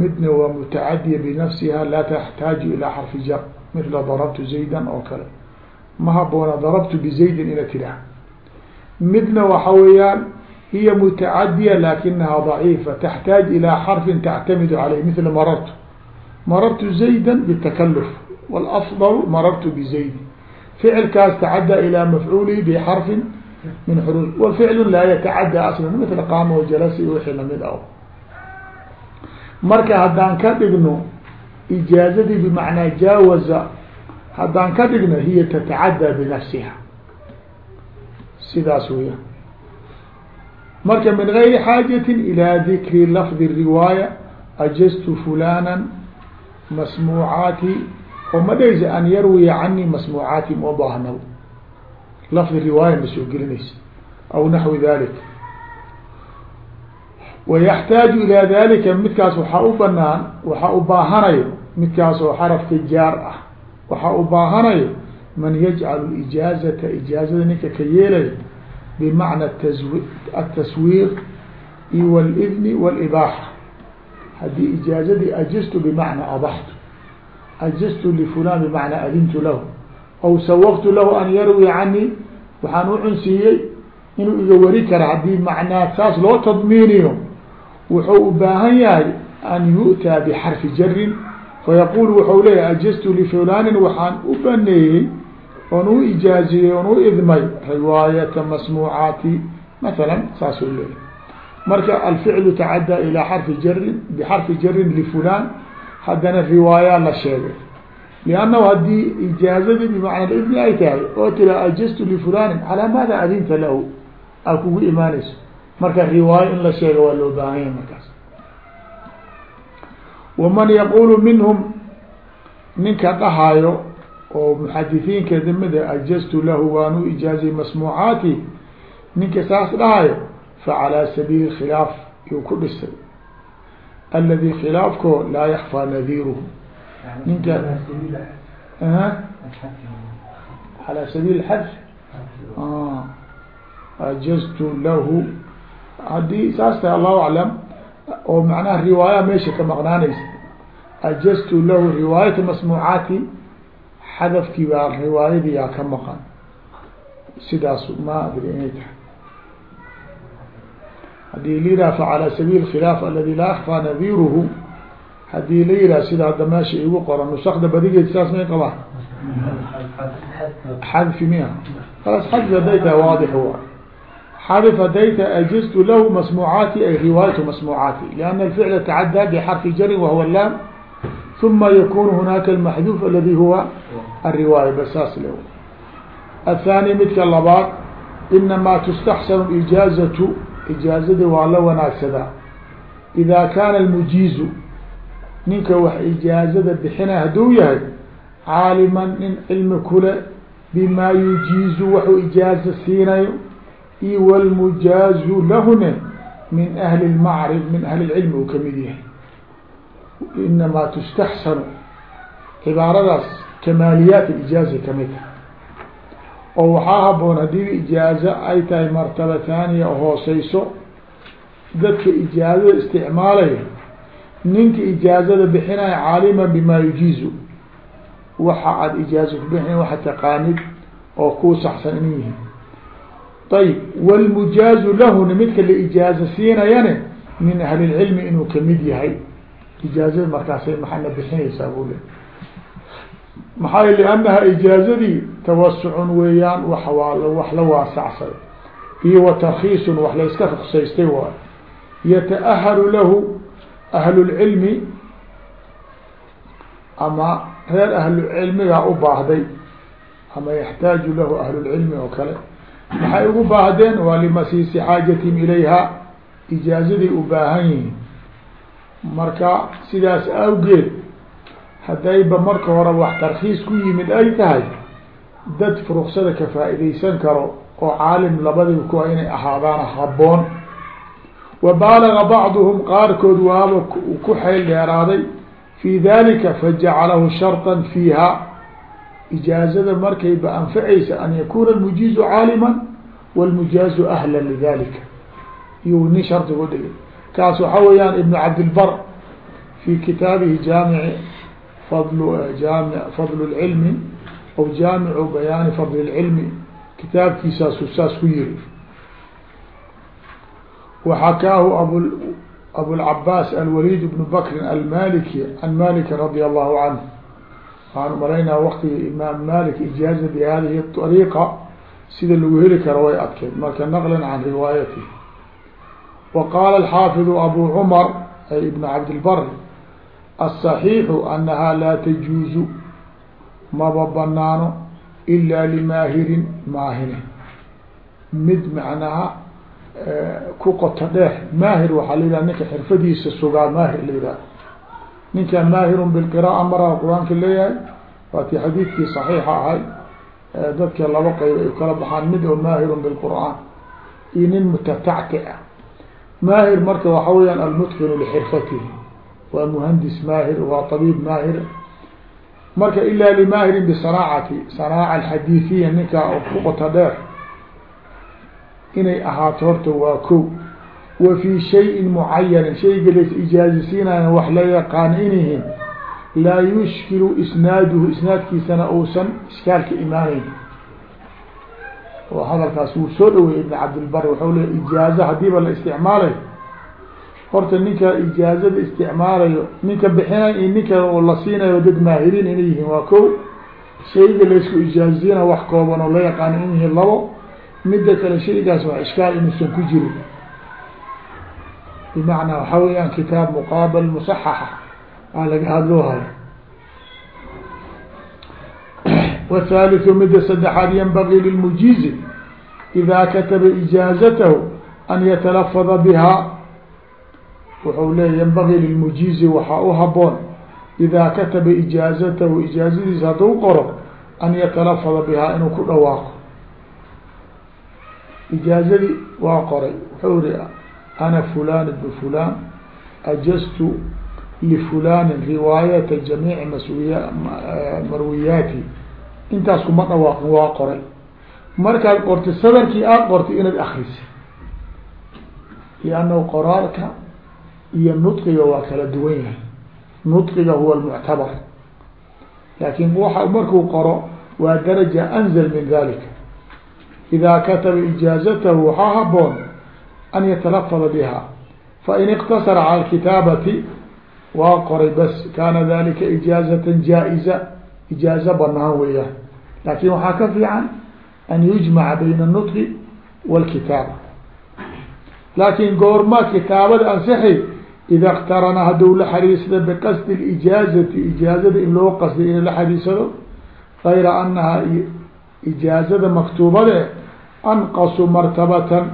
midna waa mutacadiya binafsiha laa taxtaaju ilaa xarfi jar mila darabtu zaydan oo kale ma haboona darabtu bizaydin ina tiraa midna waxa weeyaan hiya mutacadiya lakinaha ضaciifa taxtaaj ilaa xarfin tactamidu caleyh mila marartu marartu zayda btakaluf wاlafضل marartu bizaydi ficilkaas tacadى ilى mafcuulihi bxarfin min xuruf wficlu laa yatacadى asla mila qaama wajalasa iyo wixii lamid ah marka haddaan ka dhigno ijaazadii bimacnaa jaawaza haddaan ka dhigno hiya tatacadى binafsiha sidaas weya marka min gayri xaajaة ilى dikri lafdi الriwaaya ajaztu fulana masmuucaati oo ma dhaysa an yarwiya canii masmuucaati ma baahno lafdi riwaaya ma soo gelinaysa aw naxwi dalik. Wayaxtaaju ilaa dalika midkaas waxaa u banaan waxaa u baahanayo midkaas oo xarafka jaar ah waxaa u baahanayo man yajcalu ijaazata ijaazada ninka ka yeelayo bimacna ataswiir iyo wاlidni wاlibaaxa haddii ijaazadii ajaztu bimacnaa abaxtu ajaztu lifulan bimacnaa adintu lahu aw sawaqtu lahu an yarwi canii waxaan u cunsiiyey inuu iga wari kara haddii macnaa saas loo tadmiiniyo wuxuu u baahan yahay an yu'taa bxarfi jarin fayaqul wuxuu leeyahy ajaztu lifulanin waxaan u baneeyey oon u ijaaziyey oon u idmay riwaayata masmuucaati masalan saasuu leeyahy marka alficlu tacadى ilى xarfi jarin bxarfi jarin lifulan haddana riwaaya la sheegay. Liannahu haddii ijaazadii bimacna idni ay tahay oo tira ajaztu lifulanin calaa maada adinta lahu? Aa kugu imaanayso. Marka riwaayo in la sheega waa loo baahanya markaas. Waman yaqulu minhum ninka dhahaayo oo muxadisiinka dimida ajaztu lahu waanu ijaazay masmuucaati? Ninka saas dhahayo facalى sabiili khilaaf yuu ku dhisay aladi khilaafko laa yakfaa nadiiruhu ninka alى sabiil xad ajaztu lahu haddii saasta allahu aclam oo macnaha riwaaya meesha ka maqnaanaysa ajaztu lahu riwaayata masmuucaati xadafkii baa riwaayadii yaa ka maqan sidaas ma adri inay tahay haddii la yihaha facalى sabiil khilaaf aladi laa akfaa nadiruhu haddii la yihaha sida hadda meesha igu qoran nusakda badigeed saas may qabaan? Xadfi miya khalas xadfi haday tahay waadix wa ah. xarif haday tahay ajiztu lahu masmuucaati ay riwaayatu masmuucaati liana alficla tacadaa bixarfi jarin wahuwa laam uma yakunu hunaaka almaxduuf aladi huwa alriwaaya bas saas le athaani midka labaad inamaa tustaxsanu ijaazatu ijaazadii waa la wanaagsadaa ida kaana almujiizu ninka wax ijaazada bixinay hadduu yahay caaliman nin cilmi kule bima yujiizu waxuu ijaaza siinayo io wlmujaazu lahune min ahli lmacrif min ahli lcilmi uu ka mid yahay. Inamaa tustaxsanu cibaaradaas kamaaliyaat ijaaza ka mid tahay oo waxaa haboon haddii ijaazo ay tahay martaba thaniya hooseyso dadka ijaazada isticmaalaya ninka ijaazada bixinaya caalima bima yujiizu waxa aada ijaazo ku bixin waxa taqaanid oo kuu saxsan ina yihiin ayib wاlmujaazu lahuna midka la ijaazo siinayane min ahli lcilmi inuu ka mid yahay. Ijaazada markaasay maxana bixinaysaa buu le maxaa لأnnaha ijaazadii tawasucun weeyaan wa wax la waasacsaday iyo wa tarkiisun wax layska ruksaystay waayo yata'ahalu lahu ahlulcilmi ama reer ahlulcilmigaa u baahday ama yaxtaaju lahu ahlulcilmi oo kale. Maxay ugu baahdeen? Waa limasiisi xaajatim ilayha ijaazadii u baahan yihiin. Marka sidaas awgeed haddayba marka hore wax tarkhiis ku yimid ay tahay dad furuqsada ka faa-ideysan karo oo caalim labadiba kuwa ah inay ahaadaan haboon wa baalaga bacduhum qaarkood waaba ku xayl dheeraaday. Fii dalika fajacalahu sharطa fiiha. Ijaazada markayba anfacaysa an yakuuna almujiizu caaliman walmujaazu ahla lidalika iyuu nin shardigu dhigay. Kaas waxaa weeyaan ibnu cabdilbar fii kitaabihi jaamici fadl fadl اlcilmi aw jaamicu bayaani fadl اlcilmi kitaabkiisaasu saas ku yiri waxakaahu ab abulcabaas alwalid bn bakri almaliki can maliki radi allahu canhu waxaan umalaynaa waktiga imaam malik ijaaza bi hadihi ariiqa sida lagu heli karo way adkeed marka naqlan can riwaayati wa qaala alxaafidu abu cumar ay ibn cabdilbar aلصaxiixu anaha laa tajuuzu maba banaano ila limaahirin maahine mid macnaha ku qoto dheer maahir waxaa la yidhaha ninka xirfadiisa sugaa maahir la yidhaha ninka maahirun bilqira'a maraa qur'aanka leeyahay waatii xadiidkii saxiixa ahay dadka laba qayb ay kala baxaan mid oo maahirun bilqur'aan iyo nin mutatacti ah maahir marka waxa weyaan almutqinu lixirfatihi waa muhandis maahir waa tabiib maahir. Marka ilaa limaahirin bisanaacati sanaaca alxadiiثiya ninkaa qoto dheer inay ahaato horta waa ko wa fii shayin mucayanin shayga las ijaazisiinayan wax la yaqaan inyihin laa yushkilu isnaaduhu isnaadkiisana uusan iskaalka imaanayn. Oo hadalkaas wuu soo dhaweeyey ibn cabdilbar waxau ijaaza hadiiba la horta ninka ijaazada isticmaalayo ninka bixinay iyo ninka la siinayo dad maahiriin inay yihiin waa ko shayga laysku ijaaziyana wax kooban oo la yaqaano in yihiin labo. Midda kale shaygaas wax ishkaal inuusan ku jirin. Bimacnaa waxaa weeyaan kitaab muqaabal musaxaxa aa laga hadloo hayo. Wthalitثu mida saddexaad yanbagii lilmujiizi idaa kataba ijaazatahu an yatalafada bihaa wuxuu leeya yanbagii lilmujiizi waxaa u haboon idaa kataba ijaazatahu ijaazadiisa hadduu qoro an yatalafada bihaa inuu ku dhawaaqo. Ijaazadii waa qoray wuxuu iri ana fulan ibn fulan ajaztu lifulani riwaayata jamiici maswiya marwiyaati. Intaas kuma dhawaaqin waa qoray. Markaad qortay sadarkii aad qortay inaad akrisa liannahu qoraalka iyo nudqiga waa kala duwan yahay. Nudqiga huwa lmuctabar laakin wa markuu qoro waa daraja anzal min dalika idaa kataba ijaazatahu waxaa haboon an yatalafada biha. Fain iqtasara cala alkitaabati waa qoray bas kaana dalika ijaazatan jaa-iza. Ijaazo banaan weeyaan laakin waxaa ka fiican an yujmaca bayna anudqi wa alkitaaba goormaa kitaabada ansixi ida اktarana hadduu la xariisada biqasdi اijaazati ijaazada in loo qasday in la xariisado gayra anaha ijaazada maktuubade anqasu martabatan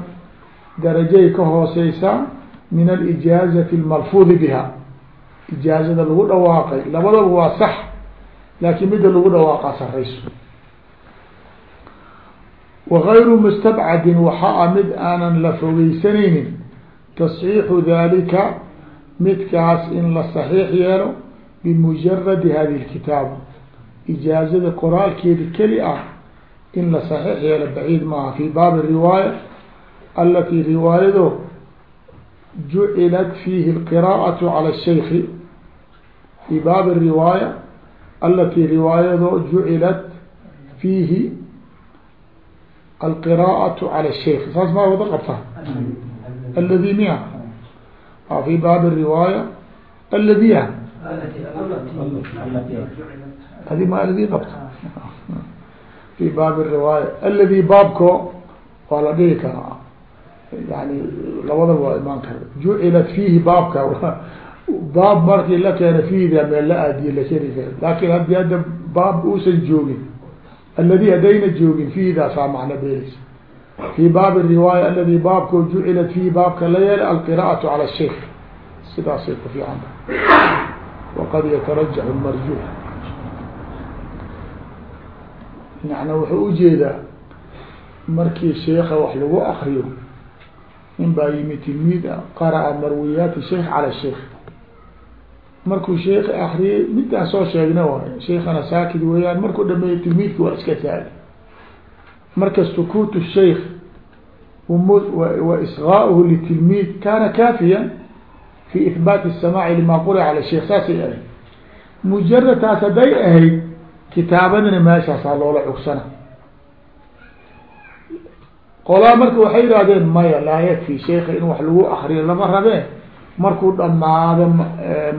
darajay ka hooseysaa min alijaazati اlmalfuudi biha ijaazada lagu dhawaaqay labadaba waa sax laakiin midda lagu dhawaaqa sarayso wagayru mustabcadin waxaa mid aanan la fogeysanaynin tasxiixu dalika midkaas in la saxiix yeelo bimujaradi hadi lkitaaba ijaazada qoraalkeeda keli ah in la saxiix yeelo baciid maaha. Fi baabi riwaaya alatii riwaayado jucilat fiihi lqiraa'atu cala shaykhi. Fii baabi riwaaya alatii riwaayado jucilat fiihi alqiraa'atu cala shaykh saas maa wada qabta aladi mia? fi baab riwaaya aladi adi ma aladi qabto fi baab riwaaya aladi baabko waa la dhihi karaa yani labadaba waa imaan kara jucilat fiihi baabka baab markii la keena fiihda meel la aadiye la keni kara laakin haddii hadda baab uusan joogin aladi hadayna joogin fiihdaa saa macno beeleysa fi baabi riwaaya aladi baabko jucilat fiihi baabka la yeelay alqira'atu cala shaykh sidaasay ku fiican tahay waqad yatarajaxu marjuux macna wuxuu u jeedaa markii sheeka wax lagu akriyo in baa yimi tilmiid qara'a marwiyaati sheikh cala sheikh markuu sheek akriyey midaan soo sheegna waay sheikana saakid weeyaan markuu dhameeyey tilmiidki waa iska taagay marka sukuut sheikh isgaauhu litilmiid kana kaafiyan fi ihbaati الsamaaci lima qurica cala sheikh saasay ahayd mujarad taas hadday ahayd kitaabadana meeshaasaa loola cugsana qolaa marka waxay yihahdeen maya laa yakfi sheika in wax lagu akriyo lama rabee markuu dhamaado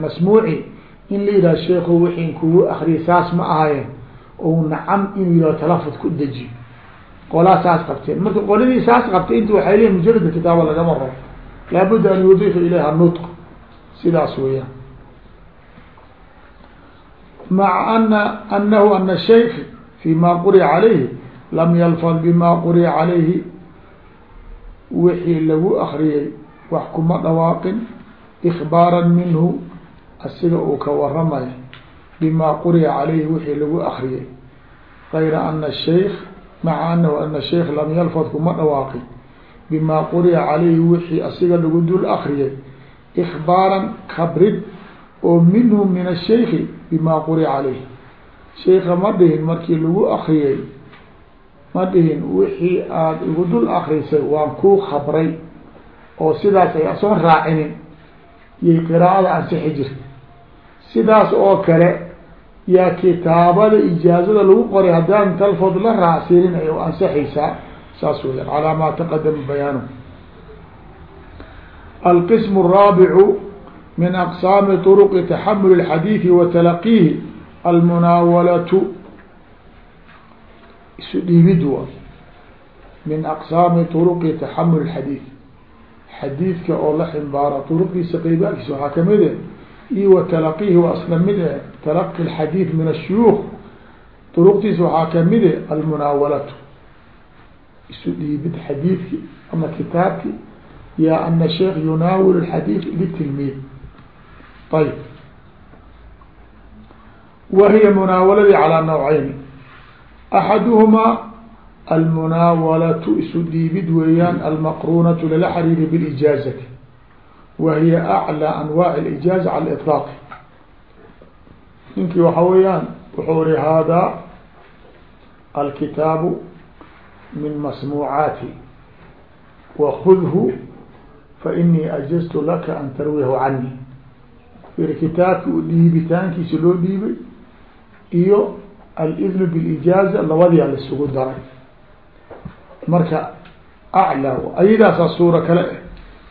masmuuci in la yidhahdo sheiko wixii kugu akriyay saas ma ahayen o nacam inuu yihahdo talafud ku deji qolaa saas qabteen marka qoladii saas qabtay inta waxay leeyiin mujarada kitaaba lagama rabo. Laabudda an yudifa ilayha nutq. Sidaas weeyaan. Maca ana anahu ana shaykh fi ma quriya calayhi lam yalfad bima quriya calayhi. Wixii lagu akriyay wax kuma dhawaaqin. Ikbaaran minhu asiga uu ka waramaya bima quriya calayhi wixii lagu akriyay gayra ana shaykh maca anahu ana shaykh lam yalfad kuma dhawaaqin bima quriya calayhi wixii asiga lagu dul akriyay ikbaaran kabrid oo minhu min ashayki bima quriya calayhi. Shayka ma dhihin markii lagu akriyay ma dhihin wixii aada igu dul akrisay waan kuu khabray oo sidaas ay asoon raacinin. Yay qiraa'ada ansixi jirta sidaas oo kale yaa kitaabada ijaazada lagu qoray haddaan talfood la raacsiinin ay ansaxaysaa saas weyaan calaa maa taqadama bayaanuh alqismu araabicu min aqsaami turuqi taxamuli اlxadiidi wa talaqiihi almunaawalatu. Isu dhiibid wa? Min aqsaami turuqi taxamul xadiid xadiidka oo la ximbaaro turuqdiisa qeybaankiisa waxaa ka mid e eh, iyo wa talaqiihi waa isla mid e talaqi الxadiiث min الshuyuuk طرqtiisa waxaa kamid e almunaawalatu isu dhiibid xadiidki ama kitaabki ya ana sheekh yunaawil الxadiiث litilmiid ayb wa hiya munaawaladii calىa nawcayni axaduhumaa almunaawalatu isu dhiibid weeyaan almaqrunatu lala xariiri bilijaazati wa hiya aclى anwaac اlijaaza cala iطlaaq ninkii waxa weeyaan wuxuu ri haadaa alkitaabu min masmuucaati wakudhu fainii ajaztu laka an tarwiyahu cani ir kitaabki u dhiibitaankiisa loo dhiibay iyo alidnu bilijaaza labadiia laisugu daray. Marka aclaa ayadaasaa suura kale ah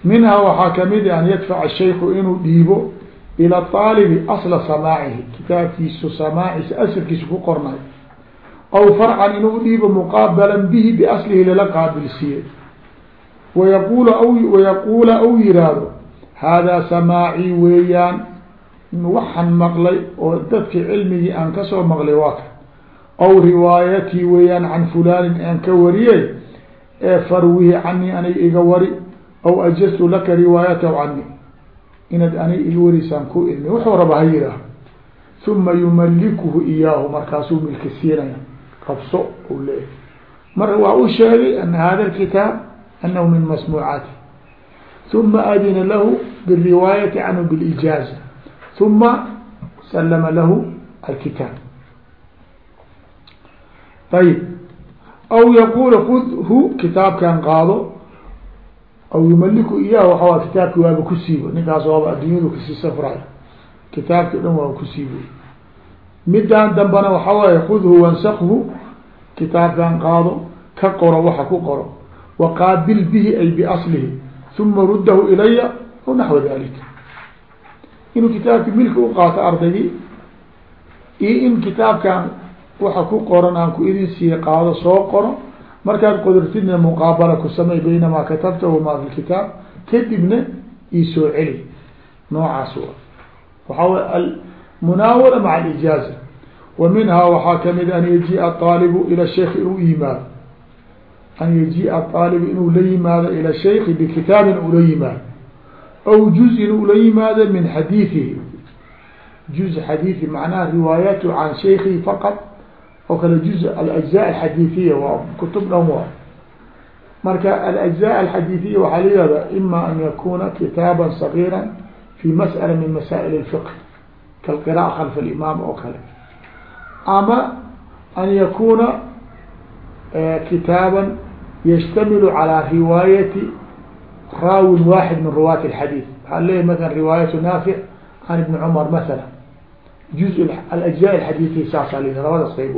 minhaa waxaa ka mid an yadfaca shayku inuu dhiibo ila aalibi asla samaacihi kitaabkiisu samaaciisa asalkiisa ku qornay. Aw farcan inuu dhiibo muqaabalan bihi biaslihi lala qaabilsiiye wayaqul wayaquula aw yiraahdo haadaa samaacii weeyaan waxaan maqlay oo dadki cilmigii aan ka soo maqlay waa ka. Aw riwaayatii weeyaan can fulaanin aan ka wariyey ee farwihi canii anay iga wari aw ajaztu laka riwaayatahu cani inaad anay iga warisaan ku ilmi. Wuxuu raba ha yiraah uma yumalikuhu iyaahu markaasuu milki siinaya. Qabso u leeyahy mar waa u sheegay ana hada kitaab anahu min masmuucaati. Uma adina lahu biriwaayati canhu bilijaaza uma salama lahu alkitaab. Ayib aw yaqula kudhu kitaabkan qaado aw yumaliku iyah waxawa kitaabki waaba ku siibo ninkaas waaba addunyadu ka sii safray kitaabki dhan waaba ku siibo midaan dambana waxa waaye kudhu wansakhu kitaabkan qaado ka qoro waxa ku qoro waqaabil bihi ay biaslihi uma ruddahu ilaya aw naxwa dalika inuu kitaabki milki u qaato ardaygii iyo in kitaabkan waxa ku qoran aan idin siiye qaado soo qoro markaad qodartidna muqaabala ku samey baynamaa katabta wamaa fi kitaab kadibna iisoo celi. Noocaas waxaa way almunaawala maca alijaaza wa minhaa waxaa ka mid an yajiia aalibu ila sheikh inuu yimaado. An yajiia aalibu inuu la yimaado ila shaykhi bikitaabin ula yimaado. Aw juz-in ula yimaado min xadiidihi juz xadiidi macnaha riwaayatu can shaykihi faqad oo kale juz alajزاء alxadiiثiya waa kutub dhan waa marka alأجزاء alxadiiثiya waxaa la yihahda ima an yakuna kitaaba صغيirا fi masألة min masائل الفqه kalqراءة khalف الإmam oo kale ama an yakuna kitaaba ystamil calى riwaayati raawin waaxid min ruwaati الxadiiث waxaa leeyahy maala riwaayatu naafic can ibni cumar maala juz alajzaa alxadiidiya saasaa la labadaas qayb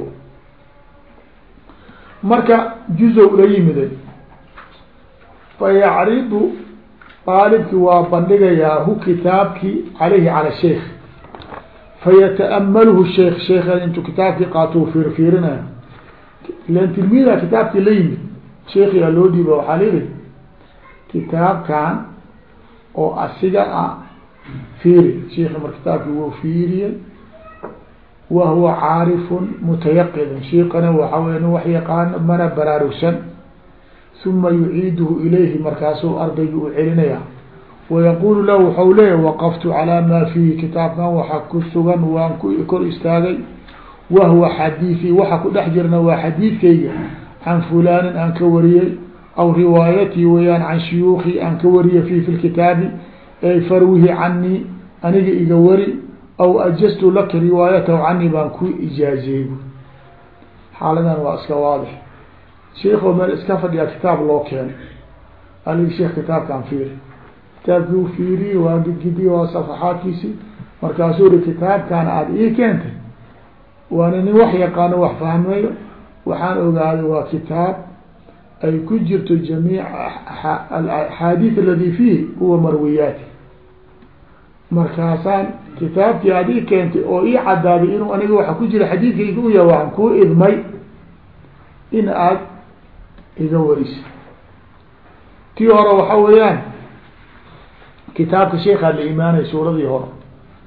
marka juzow la yimiday fayacridu aalibki waa bandhigayaa hu kitaabkii calayhi cala sheikh fayata'amaluhu sheikh sheekhan intuu kitaabkii qaato fiirfiirinaya ilan tilmiida kitaabkii la yimid sheekhiyaa loo dhiiba waxaa lihi kitaabkan oo asiga ah fiiri sheikhi mar kitaabkii wuu fiiriyey wa huwa caarifun mutayaqidun shiikana waxa wey nin wax yaqaano mana baraarugsan. uma yuciiduhu ilayhi markaasuu ardaygii u celinaya wayaqulu lahu waxau leeyahy waqaftu calaa maa fiihi kitaabkan waxa ku sugan waan ku kor istaagay. wahwa xadiiثii waxa ku dhex jirna waa xadiidkayga. can fulaanin aan ka wariyey. aw riwaayatii weyaan can shuyuukii aan ka wariyey fi fi lkitaabi ey farwihi canii aniga iga wari aw ajastu laka riwaayatahu canii baan ku ijaaziyey xaaladan waa iska waadix sheikoo meel iska fadhiyaa kitaab loo keenay aligi sheekh kitaabkaan fiiri kitaabkii u fiiriyey waa gidiy waa safaxaadkiisi markaasuu ri kitaabkaan aada ii keentay waana nin wax yaqaano wax fahmayo waxaan ogaaday waa kitaab ay ku jirto jamiic axaadiid aladi fiihi huwa marwiyaati markaasaan kitaabkii aada ii keentay oo ii cadaaday inuu aniga waxa ku jira xadiidkayga u yahay waxaan kuu idmay in aad iga warisa tii hore waxa weeyaan kitaabka sheekaa la imaanay suuradii hore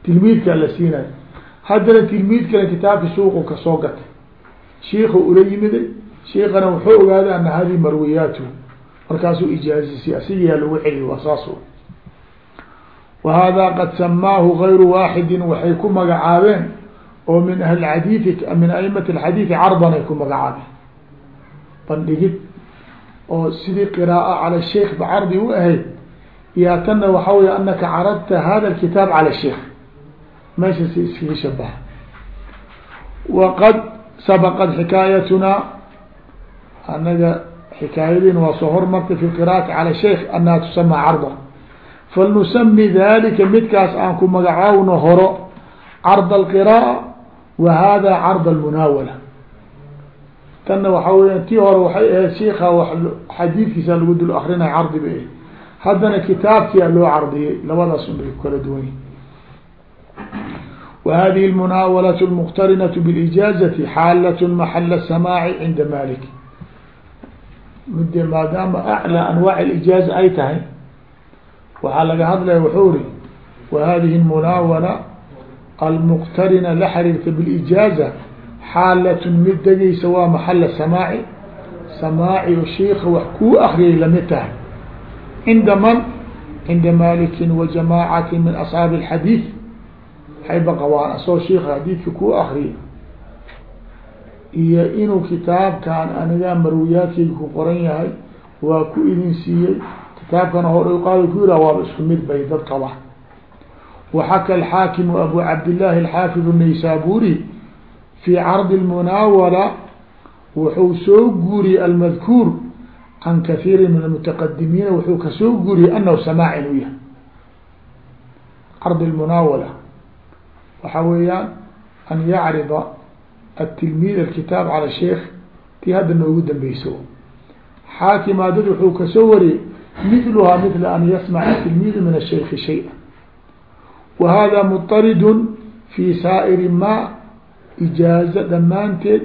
tilmiidkaa la siinay. Haddana tilmiidkana kitaabka suuqu ka soo gatay. Shiika ula yimiday shiikana wuxuu ogaaday ana hadi marwiyaatu markaasuu ijaazisay asigayaa lagu celiy waa saas wa hada qad samaahu gayru waaxidin waxay ku magacaabeen oo min ahli xadiidi min aimati alxadiidi cardan ay ku magacaabeen bandhigid oo sidii qiraaa cala sheikh ba cardi u ahayd yaa tanna waxa wey anaka caradta hada kitaab cala sheikh meesha si iskaga shabaha waqad sabaqat xikaayatunaa anaga xikaayadiin waa soo hormartay fi qira'ati cala sheikh annaha tusamaa carda falnusami dalika midkaas aan ku magacaawno horo carda alqira'a wa hada carda almunaawala tanna waxaa weya tii hore waxay ahayd shiika xadiidkiisa lagu dul akrinay cardi bay ahayd haddana kitaabkia loo cardiyay labadaas un bay ku kala duwan yihin wa hadihi almunaawalaة اlmuqtarinaة biاlijaazati xaalat maxala samaaci cinda malik mide maadaama aclى anwaac اlijaaza ay tahay waxaa laga hadlaya wuxuu ri wa hadihi munaawala almuqtarina la xiriirta bilijaaza xaalatun mid degeysa waa maxala samaaci. Samaaci shiika wax kuu akriyay la mid tahay. Cinda man? Cinda malikin wa jamaacati min asxaabi alxadiid waxayba qabaan asagoo shiika xadiidka kuu akriyay iyo inuu kitaabkan anigaa marwiyaadkayga ku qoran yahay waa ku idin siiyey kitaabkan hore qaal ku yihah waaba isku mid bay dad qaba waxaka alxaakimu abu cabdillaahi alxaafid naysaburi fii cardi lmunaawala wuxuu soo guuriyey almadkuur can kathiiri min almutaqadimiina wuxuu ka soo guuriyey anahu samaa inuu yahay. Cardi lmunaawala waxa weeyaan an yacrida atilmiid alkitaab cala sheikh tii hadda noogu dambeyso xaakimaa dad wuxuu ka soo wariyey midluhaa midla an yasmaca tilmiidu min ashaykhi shay-a wa hada muطaridun fi saa'iri ma ijaaza dhammaanteed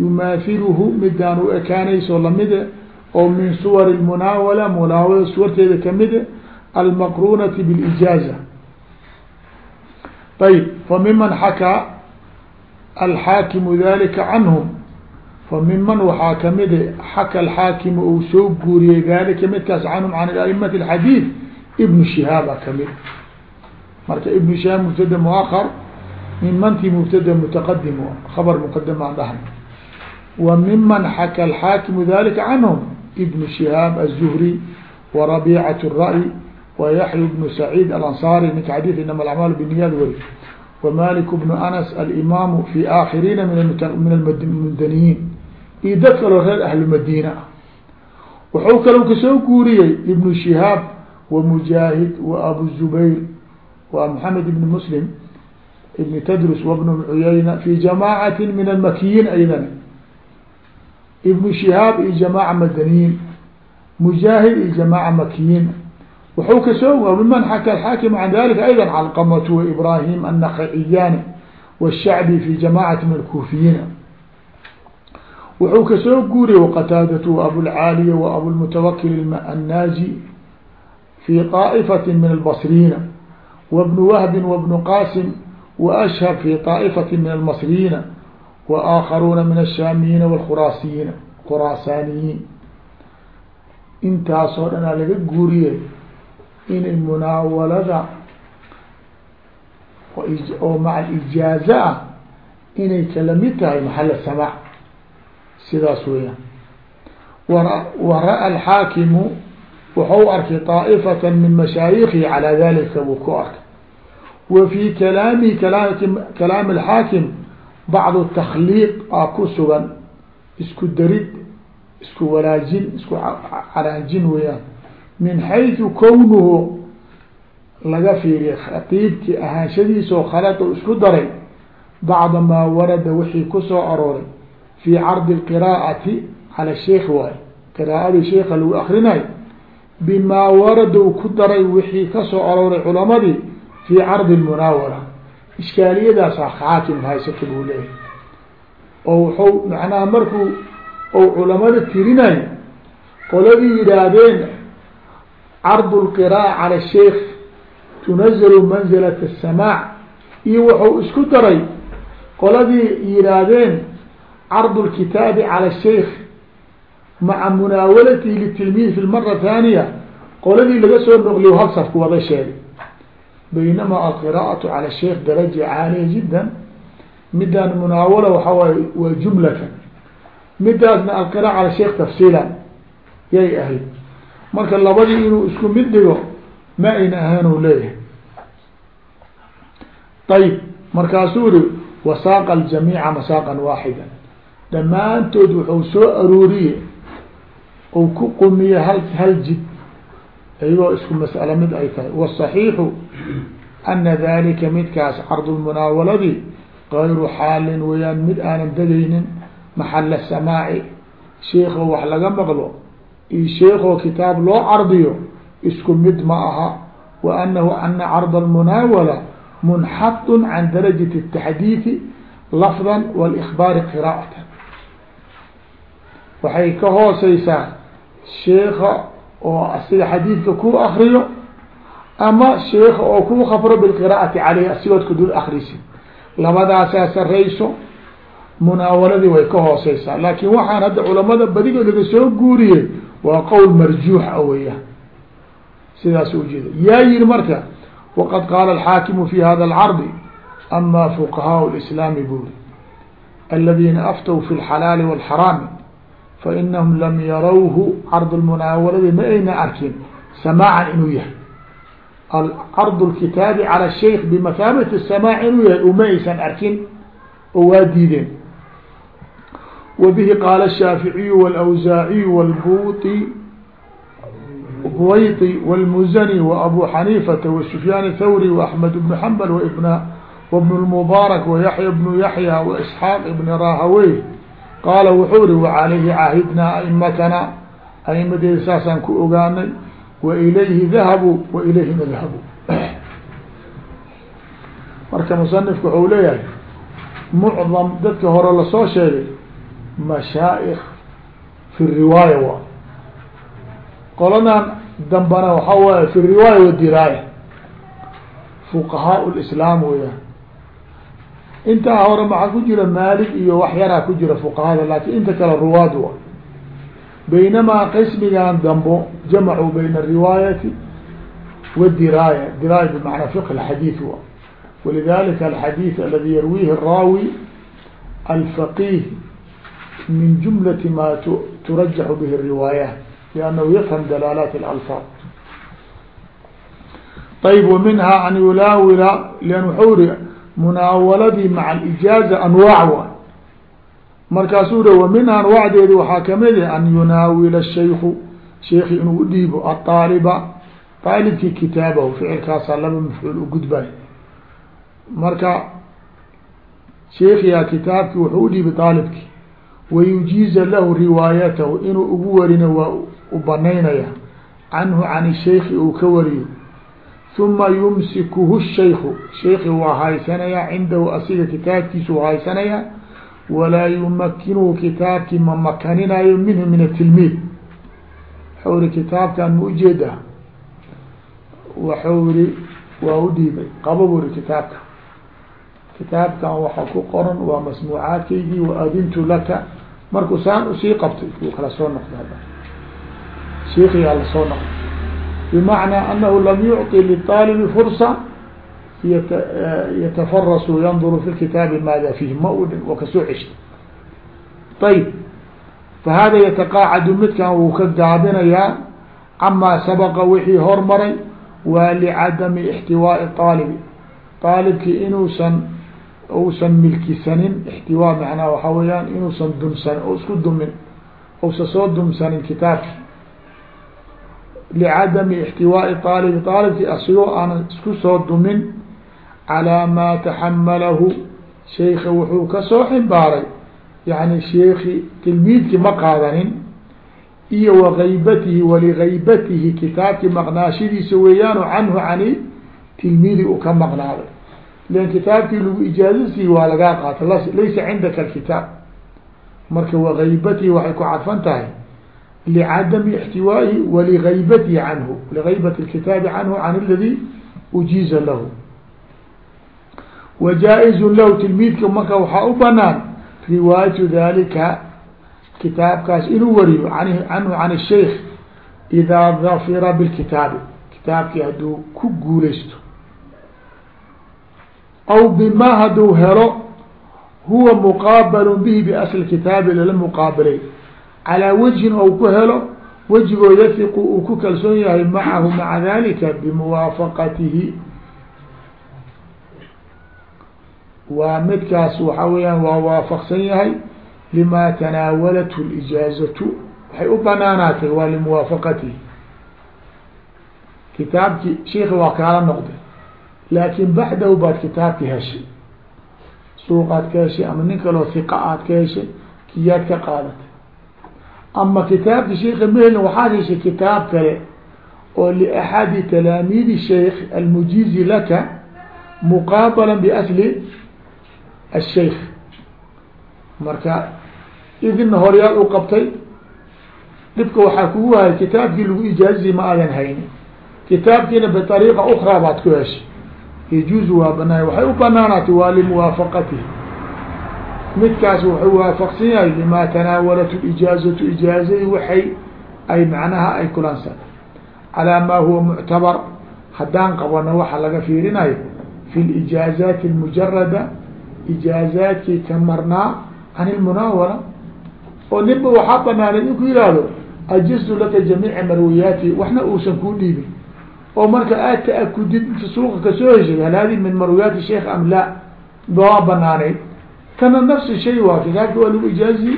yumaahiluhu midaan u ekaanayso lamide oo min suwar lmunaawala munaawalada suwarteeda kamide almaqrunati bilijaaza ayb famiman xakaa alxaakimu dalika canhum famiman waxaa kamide xaka alxaakimu uu soo guuriyey dalika midkaas canhum can aimati alxadiid ibnu shihaaba kamid marka ibnu shihaab mubtada muakar min manti mubtada mutaqadim khabar muqadam aan dhahay wa miman xaka alxaakimu dalika canhum ibnu shihaab aلzuhri wa rabicat الra'y wa yaxya bnu saciid alanصari ninka xadiid inama alacmaal bniyaad wari wa malik bnu anas alimaamu fi aakhiriina min almundaniyiin iyo dad kaloo reer ahlu madiina. Ah wuxuu kalou ka soo guuriyey ibnu shihaab wa mujaahid wa abu zubayr wa maxamed ibn muslim ibn tadrus wabn cuyayna fi jamaacati min almakiyiin aydan. Ibnu shihaab iyo jamaaca madaniyiin mujaahid iyo jamaaca makiyiin wuxuu ka soo miman xaka alxaakim can dalika ayda calqamatu waibrahim annakhaciyaani washacbi fi jamaacati min alkuufiyiina wuxuu kasoo guuriye وqتاadة وأبوالعاaلية وأبوالمتوkل الناجي في طائفة من البصريين وابن وهب وابن قاسم وأشhب في طائفة من المصريين وآkخروna من الشاamiyiin والkhurasiyiin khuraasaaniyiin intaasoo dhanaa laga guuriyey inay munaawalada oo maca ijaaza ah inay kala mid tahay maxal samاع sidaas weeyaan. Wara-a alxaakimu wuxuu arkay طaa'ifata min mashaayikhi calaa dalika buu ku arkay. Wa fii kalaami kalaam kalaami alxaakim bacdu takliiq a ku sugan isku darid isku walaajin isku caraajin weeyaan. Min xayثu kownuhu laga fiiriya khatiibki ahaanshadiisoo khalad isku daray bacda maa warada wixii ku soo arooray fi cardi اqira'ati cala sheikh waay qiraaadii sheika lagu akrinay bimaa waradow ku daray wixii ka soo arooray culamadii fi cardi munaawara ishkaaliyadaasaa xaakim haysata buu leeyahy oo wuxuu macnaha markuu ou culamada tirinay qoladii yidhaahdeen cardu lqiraa'a cala sheikh tunazalu manzilat aلsamaac iyo wuxuu isku daray qoladii yidhaahdeen cardu lkitaabi cala sheikh maca munaawalatihi litilmiid fi lmara thaniya qoladii laga soo noqliyo hal safku wada sheegay baynama alqiraaءaةu calى sheikh daraja caaliya jida midaan munaawala waxaa waay waa jumlatan midaasna alqiraaء calى sheikh tafsiilan yay ahayd marka labadii inuu isku mid dhigo ma ayna ahayn u leeyahay ayb markaasuu iri wasaaqa aljamiica masaaqan waaxida dhammaantood wuxuu soo aruuriye ou ku qumiye hal hal jid iyagoo isku mas'alo mid ay tahay wالصaxiixu ana dalika midkaas cardu lmunaawaladii gayru xaalin weyaan mid aanan degaynin maxala samaaci sheikoo wax laga maqlo iyo sheikoo kitaab loo cardiyo isku mid ma aha wa anahu ana carda almunaawala munxadun can darajati الtaxdiidi lafda wاlإkbaari qira'atan waxay ka hooseysaa sheika oo asiga xadiidka ku akriyo ama sheika oo ku khabro bilqira'ati caleyh asigood ku dul akrisid labadaasaa sarayso munaawaladii way ka hooseysaa laakin waxaan hadda culamada badigood laga soo guuriyey waa qowl marjuux a weeyaan. Sidaas ujeeda yaa yihi marka waqad qaala alxaakimu fi hada alcardi ama fuqahaau lislaami buri aladiina aftow fi lxalaali walxaraami fainahum lam yarawhu card lmunaawaladi ma ayna arkin samaacan inuu yahay card lkitaabi calى shaykh bimathaabati samaac inuu yahay uma aysan arkin oo waa diideen wabihi qaala الshaaficiyu wاlawsaaciyu wاlbuuti buwayطi wاlmuzani وabu xaniifata وsufyaan thawri وaxmed bn xambal wbn wbn اlmubaarak وyaحya bnu yaحya وisxaaq ibn rahawey qaala wuxuu ri wacalayhi caahidnaa aimatana. Aimadeeda saasaan ku ogaanay wa ilayhi dahabuu wa ilayhi nadhabu marka musanifku waxau leeyahay mucdam dadka hore la soo sheegay mashaa'ik fi riwaaya wa qoladan dambana waxaa waaya fi riwaaya wadiraaya fuqahaa lislaam weyaan intaa hore maxaa ku jira maalik iyo wax yaraa ku jira fuqahada laakiin inta kale ruwaad wa baynamaa qismigan dambo jamacuu bayna ariwaayati waddiraaya diraaya. Bimacnaa fiq alxadiid wa walidalika alxadiid aladi yarwihi araawi alfaqiih min jumlati ma turajaxu bihi riwaayaat liannahu yafham dalaalaat alalfaad. Ayb waminhaa an yulaawila lan waxa munaawaladii maca alijaaza anwaac wa. Markaasuu ri wa minha anwaacdeedi waxaa ka mid ah an yunaawila shayku sheeki inuu udhiibo aطaaliba aalibkii kitaabahu ficilkaasaa laba mafcuul u gudbay marka sheekiyaa kitaabkii wuxuu udhiibay aalibkii wayujiiza lahu riwaayatahu inuu ugu warino waa u banaynaya canhu can shaykhi uu ka wariyo uma yumsikuhu shayku shayki waa haysanayaa cindahu asiga kitaabkiisu haysanayaa walaa yumakinuhu kitaabkii ma makaninayo minhu min atilmiid waxau iri kitaabkan ma u jeedaa waxau iri waa udhiibay qaba bu kitaabka kitaabkan waxa ku qoran waa masmuucaadkaygii waadintu laka markuu saan u sii qabtay uu kala soo noqda shiikiyaa la soo bimacnaa anahu lam yucطi liطaalibi fursa yatafarasu yanduru fi kitaabi maada fiih ma u wa ka soo ceshta ayb fahada yataqaacadu midkan wuu ka gaabinayaa camaa sabaqa wixii hormaray waa licadami ixtiwaai aalibi aalibkii inuusan usan milkisanin ixtiwaa macnaa waxaa weyaan inuusan dumsan isku dumin usa soo dumsanin kitaabki licadami ixtiwaai aalibi aalibkii asigoo aanan isku soo dumin calaa maa taxamalahu sheika wuxuu ka soo ximbaaray yani sheeki tilmiidki ma qaadanin iyo wagaybatihi waligaybatihi kitaabkii maqnaashadiisa weeyaanu canhu cani tilmiidi u ka maqnaaday lan kitaabkii lagu ijaazasiiy waa lagaa qaata laysa cindaka alkitaab marka wagaybatihi waxay ku cadfan tahay licadami ixtiwaa'ihi waligaybatihi canhu ligaybati lkitaabi canhu can aladi ujiiza lahu wa jaa-izun lahu tilmiidka marka waxaa u banaan riwaayatu dalika kitaabkaas inuu wariyo an canhu can shaykh idaa dafira bilkitaabi kitaabkii hadduu ku guulaysto aw bima hadduu helo huwa muqaabalun bihi biasli kitaabi lala muqaabalay calaa wajhin ou ku helo wejigoo yahiqu uu ku kalsoon yahay macahu maca dalika bimuwaafaqatihi. Waa midkaas waxa weeyaan waa waafaqsan yahay lima tanaawalathu lijaazatu. Waxay u banaanaatay waa limuwaafaqatihi. Kitaabkii sheiki waa kaala noqday laakin baxdahu baad kitaabki heshay. Suuqaad ka heshay ama nin kaloo hiqa aad ka heshay kiyaad ka qaadatay ama kitaabta sheika mehelin waxaad heshay kitaab kale oo liaxadi talaamiidi sheikh almujizi laka muqaabala biasli asheikh marka idinna horyaal u qabtay. Dhibka waxaa kugu hayay kitaabkii lagu ijaaziyay ma aadan haynin. Kitaabkiina biariiqa ukraa baad ku heshay. Yajuuzu waa banaay waxay u banaanaatay waa limuwaafaqatihi midkaas wuxuu waafaqsan yahay lima tanaawalat ijaazatu ijaazadii waxay ay macnaha ay kulansan calaa ma huwa muctabar haddaan qabano waxa laga fiirinayo fi اlijaazaati اmujarada ijaazaadkii ka marnaa can ilmunaawala oo ninba waxaa banaanay in ku yihahdo ajaztu laka jamiica marwiyaati waxna uusan kuu dhiibin. Oo marka aad ta-akudid inta suuqa ka soo heshay hal hadi min marwiyaati sheikh am la waa banaanayd kana nafsi shay waa kitaabki waa lagu ijaaziye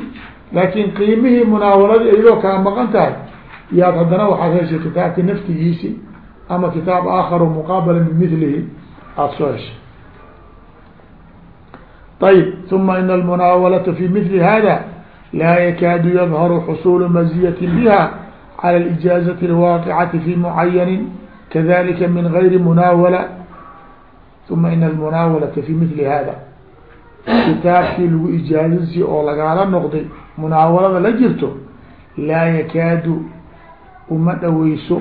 laakin qiimihii munaawaladii iyadoo kaa maqan tahay yaad haddana waxaad heshay kitaabki naftigiisi ama kitaab aakharu muqaabala min milihi aada soo heshay طيب ثم إن المناولة في مثل هذا لا يكاد يظهر حصول مزية بها على الإجازة الواقعة في معين كذلك من غير مناولة ثم إن المناولة في مثل هذا kitaabkii lagu ijaazasi oo lagaala noqday munaawalada la jirto laa yakaadu uma dhoweyso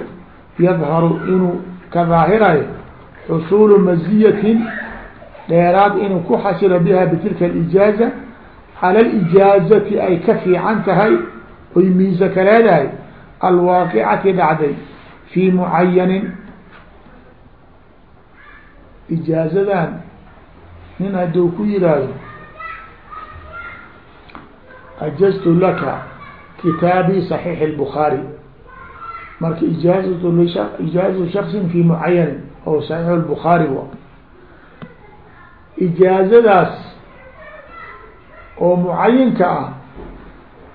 yadharu inuu ka daahirayo xusuulu maziyatin dheeraad inuu ku xasilo biha bitilka alijaaza cala alijaazati ay ka fiican tahay oy miisa ka leedahay alwaaqicati dhacday fii mucayanin ijaazadan nin hadduu ku yihahdo ajaztu laka kitaabii صaxiix الbخaarي marka ijaazat ijaazatu shaksin fi mucayanin oo صaxiix الbخaarي wa ijaazadaas oo mucayinka ah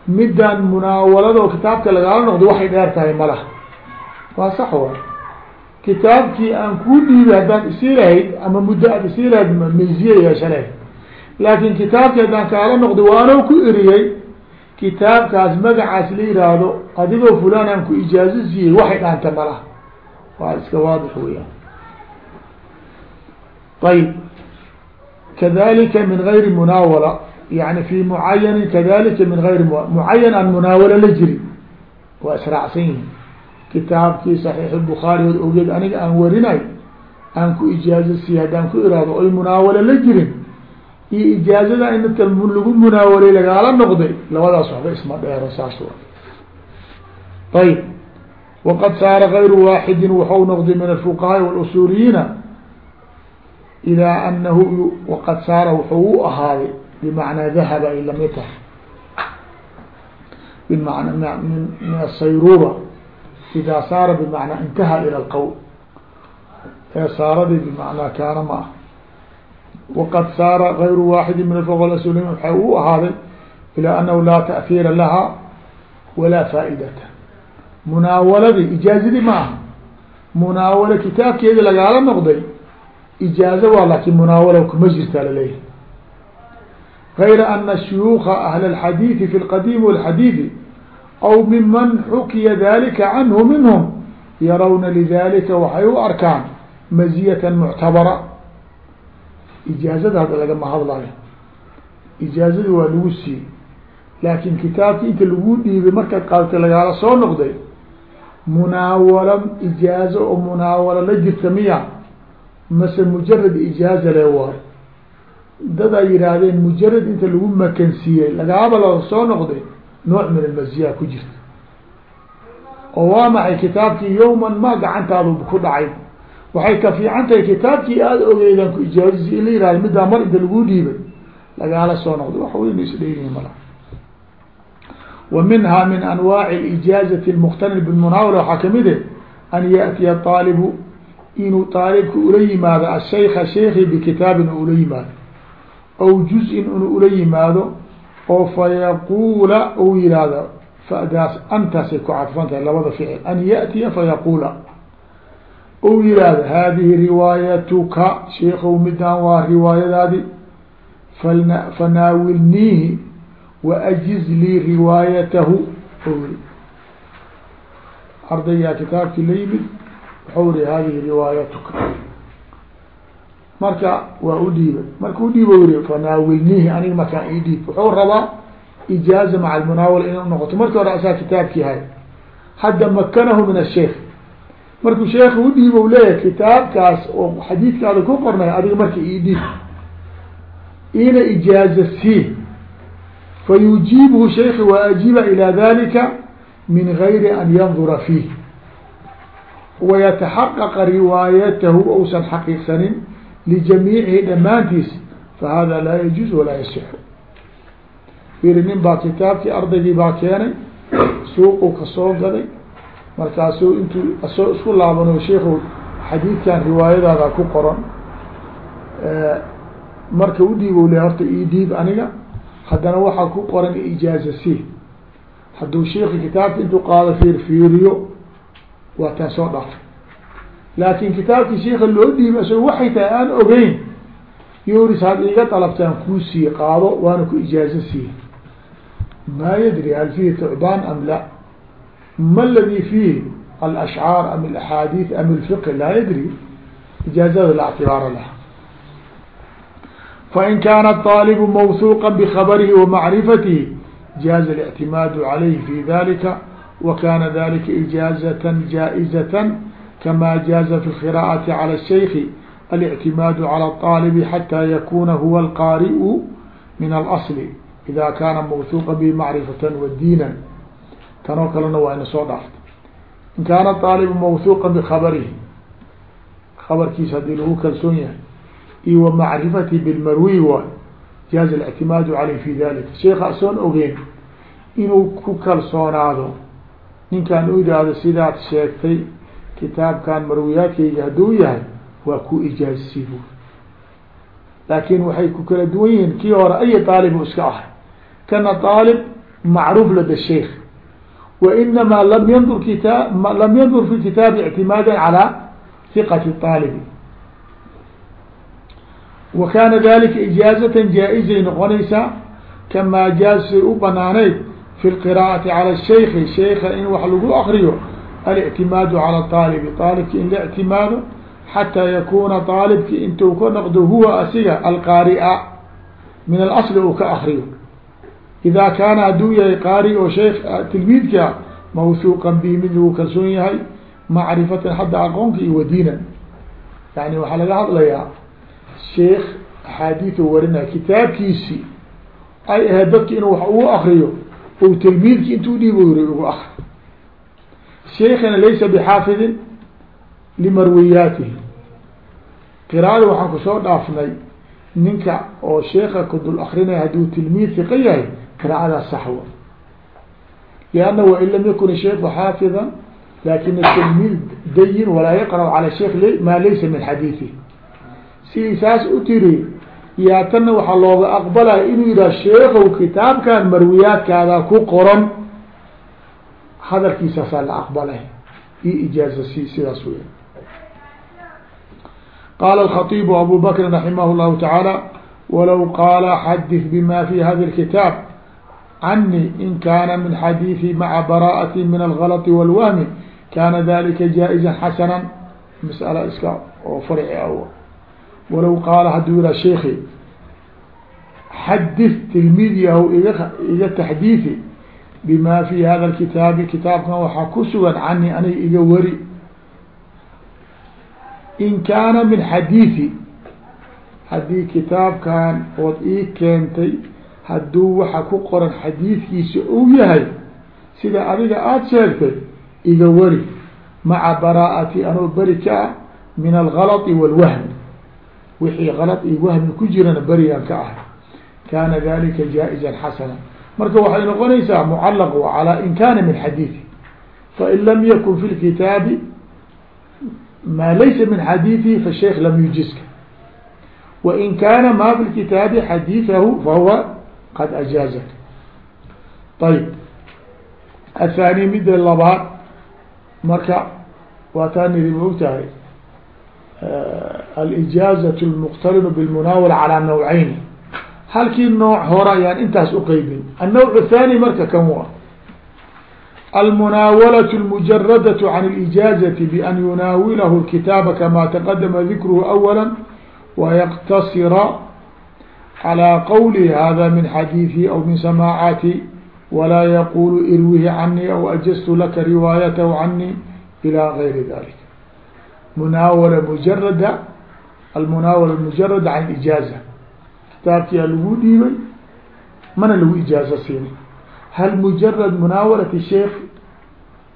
midaan munaawalado kitaabka lagala noqdo waxay dheer tahay malaha waa sax wa Kitaabkii aan kuu dhiibay haddaan isii lahayd ama muddo aad isii lahayd meyziye yeesha lahayd laakin kitaabkii haddaan kaala noqday waano ku eriyey kitaabkaas magacaas la yihaahdo adigoo fulaan aan ku ijaazo siiyey waxay dhaanta malaha waa iska waadix weyaan ayb kadalika min gayri munaawala yani fi mucayanin kadalika min gayri mucayan aan munaawala la jirin. Waa israacsan yihiin kitaabkii saxiix bukhaari od ogeed aniga aan warinay aan ku ijaazo siiye haddaan ku iraado oy munaawala la jirin iyo ijaazada in dadka lagu munaawalay lagaala noqday labadaas waxba isma dheero saas wa ayb waqad saara gayru waaxidin waxau noqday min alfuqahaai walusuuliyiina ilaa anahu waqad saara wuxuu u ahaaday bimacnaa dahaba ay la mid tahay. Bimana min asayruura idaa saara bimacnaa intaha ila alqowl ee saaradii bimacnaa kaana ma ah waqad saara gayru waaxidi min alfuqa asulin waxay u ahaaday ilaa anahu laa taأhiira laha walaa faa'idata munaawaladii ijaazadii ma aha munaawalo kitaabkeedi lagaala noqday ijaazo waa laakin munaawala kuma jirtaa laleeyahay غayra ana shuyuuka ahla اlxadiidi fi اlqadiimi wاlxadiidi aw miman xukiya dalika canhu minhum yarawna lidalika waxay u arkaan maziyata muctabara ijaazada hadda lagama hadlayo ijaazada waa lagu siiyey laakin kitaabki inta lagu dhiibay markaad qaadatay lagaala soo noqday munaawalo ijaazo oo munaawalo la jirta miya mase mujarad ijaaza le waay dad ay yihaahdeen mujarad inta lagu makansiiyey lagaaba la soo noqday nooc min almasyaa ku jirta. Oo waa maxay kitaabkii yowman ma gacantaadu ku dhacay. Waxay ka fiican tahay kitaabkii aada ogeydaan ku ijaazisi ila yihahda middaa mar inta laguu dhiibay lagaala soo noqday wax weynu isdheerihi mala. Wa minhaa min anwaaci ijaazati lmuqtanin bimunaawala waxaa ka mid e ah an yaatiya aalibu inuu aalibka ula yimaado ashaykha shaykhi bikitaabin ula yimaado aw juz-in ula yimaado oo fayaquula u yihahdo fadaas antaasay ku cadfan tahay labada ficil an yaأtiya fayaquula u yihahdo hadihi riwaayatuka sheikow midaan waa riwaayadaadi fana fanaawilniihi waajiz lii riwaayatahu. Ardaygaa kitaabkii la yimid waxau ri hadihi riwaayatuka marka waa u dhiibay marka udhiiba ri fanaawilniihi aniga markaan ii dhiib. Wuxuu rabaa ijaaza maca almunaawala inay unoqoto marki hore asaa kitaabkii hay hadda makanahu min asheikh markuu sheekha udhiibo leeyahay kitaabkaas oo xadiidkaada ku qornay adiga marka ii dhiib. Ina ijaaza sii fayujiibhu sheikhi waajiba ilى dalika min gayri an yandura fiih wayataxaqaqa riwaayatahu ousan xaqiiqsanin lijamiicihi dhammaantiis fahada laa yajuuz walaa yasixu firi nin baa kitaabkii ardaygii baa keenay suuqu ka soo gaday. Markaasuu intuu asoo isku laabano sheikhu xadiidkan riwaayadaada ku qoran marka udhiibo le horta ii dhiib aniga haddana waxaa ku qoran ijaaza si hadduu sheiki kitaabka intuu qaado fiir fiiriyo waa taan soo dhaafay laakin kitaabkii sheika loo dhiiba isagoo waxay tahay aan ogeyn yuris had iiga dalabtaan kuu siiye qaado waana ku ijaazo siiye maa yadri hal fiihi tucbaan am la? Ma ladi fiihi alashcaar am alaxaadiid am alfiqi laa yadri? Ijaazada la ctibaara laha. Fain kaana aalibu mawhuuqa bikhabarihi wa jaaza اlictimaadu calayhi fi dalika wa kana dalika ijaazatan jaa-izatan kama jaaza fi اqirاءaةi calى الshayki الاctimaadu calى الطaalibi xatى yakuna huwa اlqaari'u min اlأصl ida kana mawhuuqa bihi macrifata wadiina tanoo kalena waa ina soo dhaaftay in kaana طaalibu mawhuuqa bkhabarihi kabarkiisa hadii lagu kalsoon yahay iyo wamacrifati bilmarwi waay jaaza اlictimaadu caleyh fi dalika sheeka asoon ogeyn inuu ku kalsoonaado ninkaan u yidhaahdo sidaad sheegtay kitaabkan marwiyaadkayga hadduu yahay waa ku ijaazsi bu laakin waxay ku kala duwan yihiin kii hore ay aalibu iska ahay. Kana aalib macruuf lada sheikh. Wa inamaa lam yandur kita lam yandur fi kitaabi ictimaadan calaa hiqati aalibi wa kaana dalika ijaazatan jaa-izay noqonaysaa kamaa jaazsay u banaaneyd fi lqiraa'ati cala shaykhi shayka in wax lagu akriyo alictimaadu cala aalibi aalibki in la ictimaado xataa yakuuna aalibki intuu ka noqdo huwa asiga alqaari'a min alasli uu ka akriyo ida kaana hadduu yahay qaari oo sheekh tilmiidka mawhuuqan bihi mid lagu kalsoon yahay macrifatan hadda aqoonka iyo wadiinan yani waxaa laga hadlayaa sheekh axaadiiu warinaya kitaabkiisi ay ahayd dadki inuu wax ugu akriyo o tilmiidki intuu dhiibo yiri ugu akri sheekana laysa bixaafidin limarwiyaatihi. Qiraada waxaan ku soo dhaafnay ninka oo sheeka kudul akrinaya hadduu tilmiid hiqa yahay qiraa'adaas saxwa. Lianna wain lam yakun sheikhu xaafidan laakiin tilmiid dayin walaa yaqra cala sheikh maa laysa min xadiiثihi sidii saas u tiri yaa tanna waxaa looga aqbalaya inuu yidhah sheekow kitaabkan marwiyaadkaada ku qoran hadalkiisaasaa la aqbalay iyo ijaaza si sidaas wey qaala alkhatiibu abu bakrin raximah llahu tacaala walow qaala xadid bima fi hada alkitaab canii in kaana min xadiidi maca bara'ati min algalati walwahmi kaana dalika jaa-izan masala iska oo farci aw walow qaala hadduu yihaa sheikhi xadid tilmiid yahu iga iga taxdiidi bima fi hada lkitaabi kitaabkan waxaa ku sugan cani aniga iga wari in kaana min xadiidi haddii kitaabkan ood ii keentay hadduu waxa ku qoran xadiidkiisa ou yahay sida adiga aada sheegtay iga wari maca baraaati anoo beri ka ah min algalai walwahmi wixii galad iyo wahmi ku jirana berigaan ka ah kaana dalika jaa-izan xasana marka waxay noqonaysaa mucalaq calى in kana min xadiiثi fain lam yakun fi lkitaabi ma laysa min xadiiثihi fasheikh lam yujiska wain kaana ma fi lkitaabi xadiiثahu fahuwa qad ajaazak ayb athani midda labaad marka waa taa nidi ma ogtahay alijaazaة اlmuqtarinu bilmunaawala calى nawcayni halkii nooc hore ayaan intaas uqeybin annawc الthani marka kan wa almunaawalaة اlmujaradaة can اlijaazaةi ban yunaawilahu اlkitaaba kama taqadama dikruhu awala wayqtasira calى qawli hada min xadiiثi aw min samaacaati walaa yaqulu irwihi canii aw ajaztu laka riwaayatahu canii ilى gayri dalik munaawala mujarada almunaawala mujarada can ijaaza kitaabkiyaa lagu dhiibay mana lagu ijaazo siinin hal mujarad munaawalati sheikh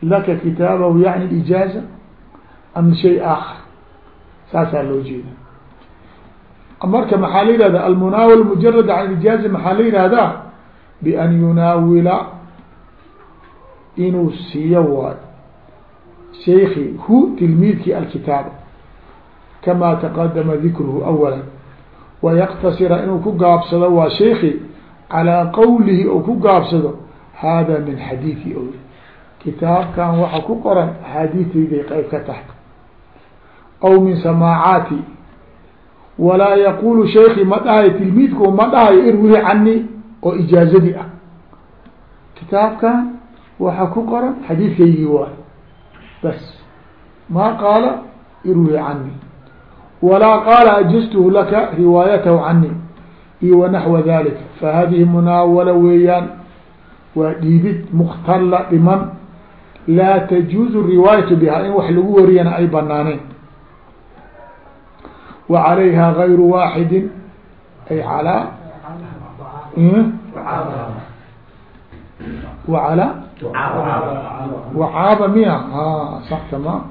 laka kitaabahu yani ijaaza am shay aakhar? Saasaa loo jeeda. Marka maxaa la yihahda almunaawala mujarada can ijaaza maxaa la yihahdaa bian yunaawila inuu siiyo waayo shayki hu tilmiidkii alkitaaba kama taqadama dikruhu awala wayaqtasira inuu ku gaabsado waa shayki calىa qawlihi ou ku gaabsado hada min xadiiثi o kitaabkan waxa ku qoran axaadiitayday qeyb ka tahay. Aw min samaacaati walaa yaqulu shayki ma dhahayo tilmiidku ma dhahayo irwihi cani oo ijaazadii ah. Kitaabkan waxa ku qoran xadiidkaygii waay bas ma qaala irwihi cani walaa qaala ajaztuhu laka riwaayatahu cani iyo wanaxwa dalika fahadihi munaawala weeyaan waa dhiibid mukhtalla dhiman laa tajuuzu riwaayatu bihaa in wax lagu wariyana ay banaaneen wa calayha gayru waaxidin ay calaa eh? wacala wacaaba miya? A sax tamaam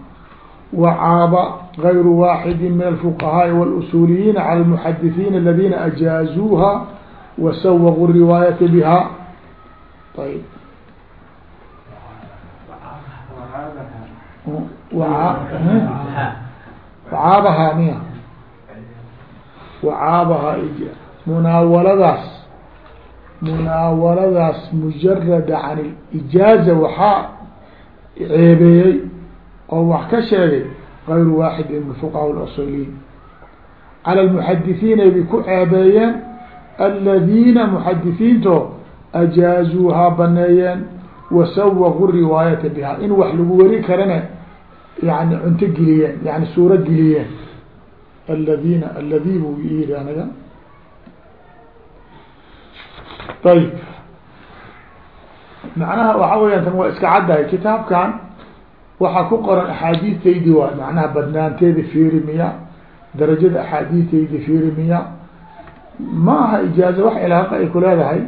wacaaba غayr واحد من الفقهاء والأصuلiyiن على المحdثين الذين أجاaزوها وسوغوا الرواية بها طيب وعاabhaa miya وعاabhaa munaawaladaas munaawaladaas mujarada can اlijaaza waxaa ceebeeyey oo wax ka sheegay غayru waaxid min fuqaha اlأsuliyin calى اlmuxadisiin ay bay ku ceebeeyeen aladiina muxadisiinto ajaazuuhaa baneeyeen wasawaqu riwaayata biha in wax lagu wari karana yani cunto geliyeen yani suuro geliyeen aladina aladi buu yiri anaga ayb macnaha waxa weyan tan waa iska caddahay kitaabkan waxaa ku qoran axaadiistaydi waay macnaha badnaanteeda fiiri miya darajada axaadiistaydi fiiri miya. Ma aha ijaaza wax ilaaqa ay ku leedahay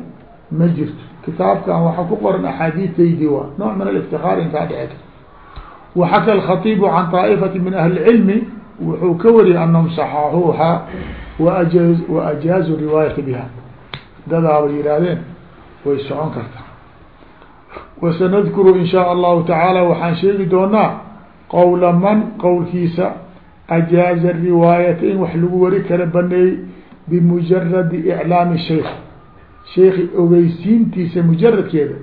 ma jirto. Kitaabkan waxaa ku qoran axaadiistaydi waay nooc min aliftikaar inkaa dhici karta waxaka alkhatiibu can طaa'ifati min ahli cilmi wuxuu ka wariyay anahum saxaaxuuha waajaz wa ajaazu riwaayata biha wasanadkuru in shaa allahu tacaala waxaan sheegi doonaa qowla man qowlkiisa ajaaza riwaayata in wax lagu wari kara baneeyey bimujaradi iclaami shaykh sheeki ogeysiintiisa mujaradkeeda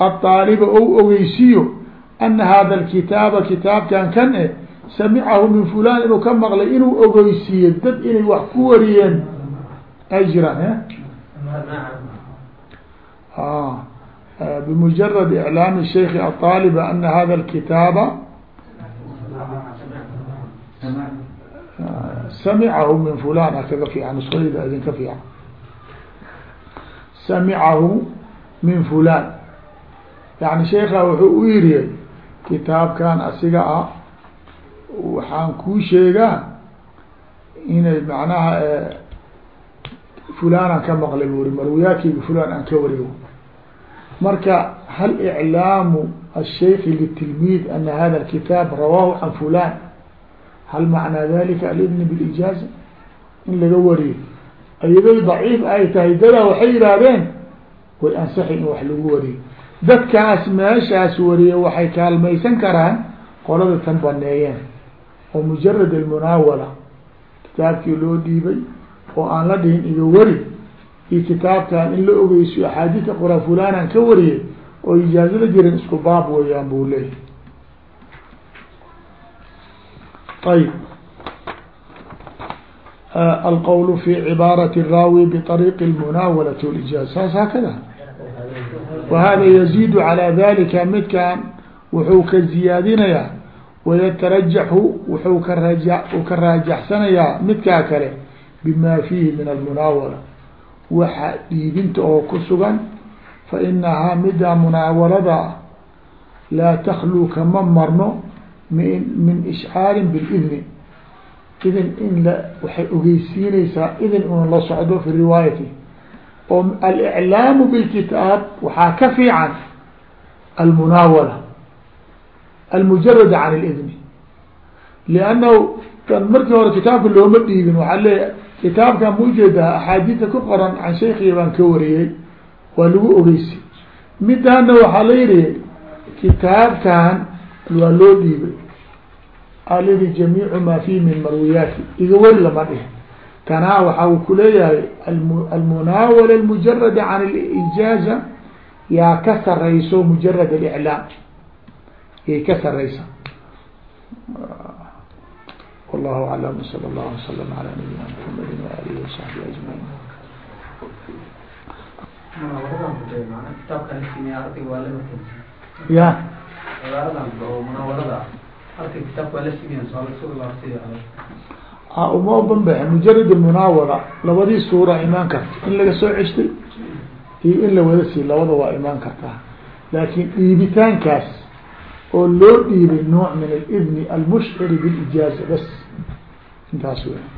aaaliba ou ogeysiiyo ana hada alkitaaba kitaabkan kan e samicahu min fulan inuu ka maqlay inuu ogeysiiyo dad inay wax ku wariyeen ay jiraan بمجرد إعلام الشيخ الطالب أن هذا الكتاب سمعه من فلان هكذا في نسخyda idinka fiican سمعه من فلان يعني شeeka wuxuu u yiriyay kitaabkan asiga ah waxaan kuu sheegaa inay macnaha fulanaan ka maqlay buri marwiyaakeyga fulan aan ka wariyo marka hal iclaamu الshaykhi litilmiid ana hada kitaab rawaahu can fulan hal macnaa dalika alidn bilijaaza in laga wariyo ayaday daciif ay tahay dadaa waxay yihaahdeen way ansaxi in wax lagu wariyo dadkaas meeshaas wariya waxay kaalmaysan karaan qolada tan baneeyeen. Oo mujarad almunaawala kitaabkii loo dhiibay oo aan la dhihin iyo wari iyo kitaabkan in la ogeysiyo axaadiista qora fulanan ka wariyay oo ijaazada jirin isku baab weeyaan buu leeyahy ayb alqowl fi cibaarati الraawi bطariiqi اlmunaawalati wاlijaaz saas haakada wahada yaziidu calى dalika midkan wuxuu ka ziyaadinayaa wayatarajaxu wuxuu ka raja ka raajaxsanayaa midkaa kale bima fiihi min almunaawala waxa dhiibinta oo ku sugan fa inahaa middaa munaawalada laa takluu kama marno min ishcaarin bilidni. Idin in la waxay ogeysiinaysaa idin un la socdo fi riwaayati. Oo aliclaamu bilkitaab waxaa ka fiican almunaawala almujarada can اlidni liannahu kan markii hore kitaabka looma dhiibin waxaa leeya kitaabkan ma u jeedaa axaadiista ku qoran can shaykiga baan ka wariyey waa lagu ogeysi midaana waxaa la yihi kitaabkan waa loo dhiibay. Alidi jamiicu maa fihi min marwiyaati. Iga wari lama dhihin. Tanaa waxaa ku leeyahay almunaawala almujarada can اlijaaza yaa ka sarayso mujarad aliclaam yay ka saraysa والله أعلم وصلى الله وسلم على نبينا محمد وآله وصحبه أجمعين ya uma banbaxe mujarad munaawara labadii suura imaan karta in laga soo ceshtay iyo in la wada sii labada waa imaan kartaa laakin dhiibitaankaas oo loo dhiibay nooع min اlbni almushcir biاlijaaza bas intaas w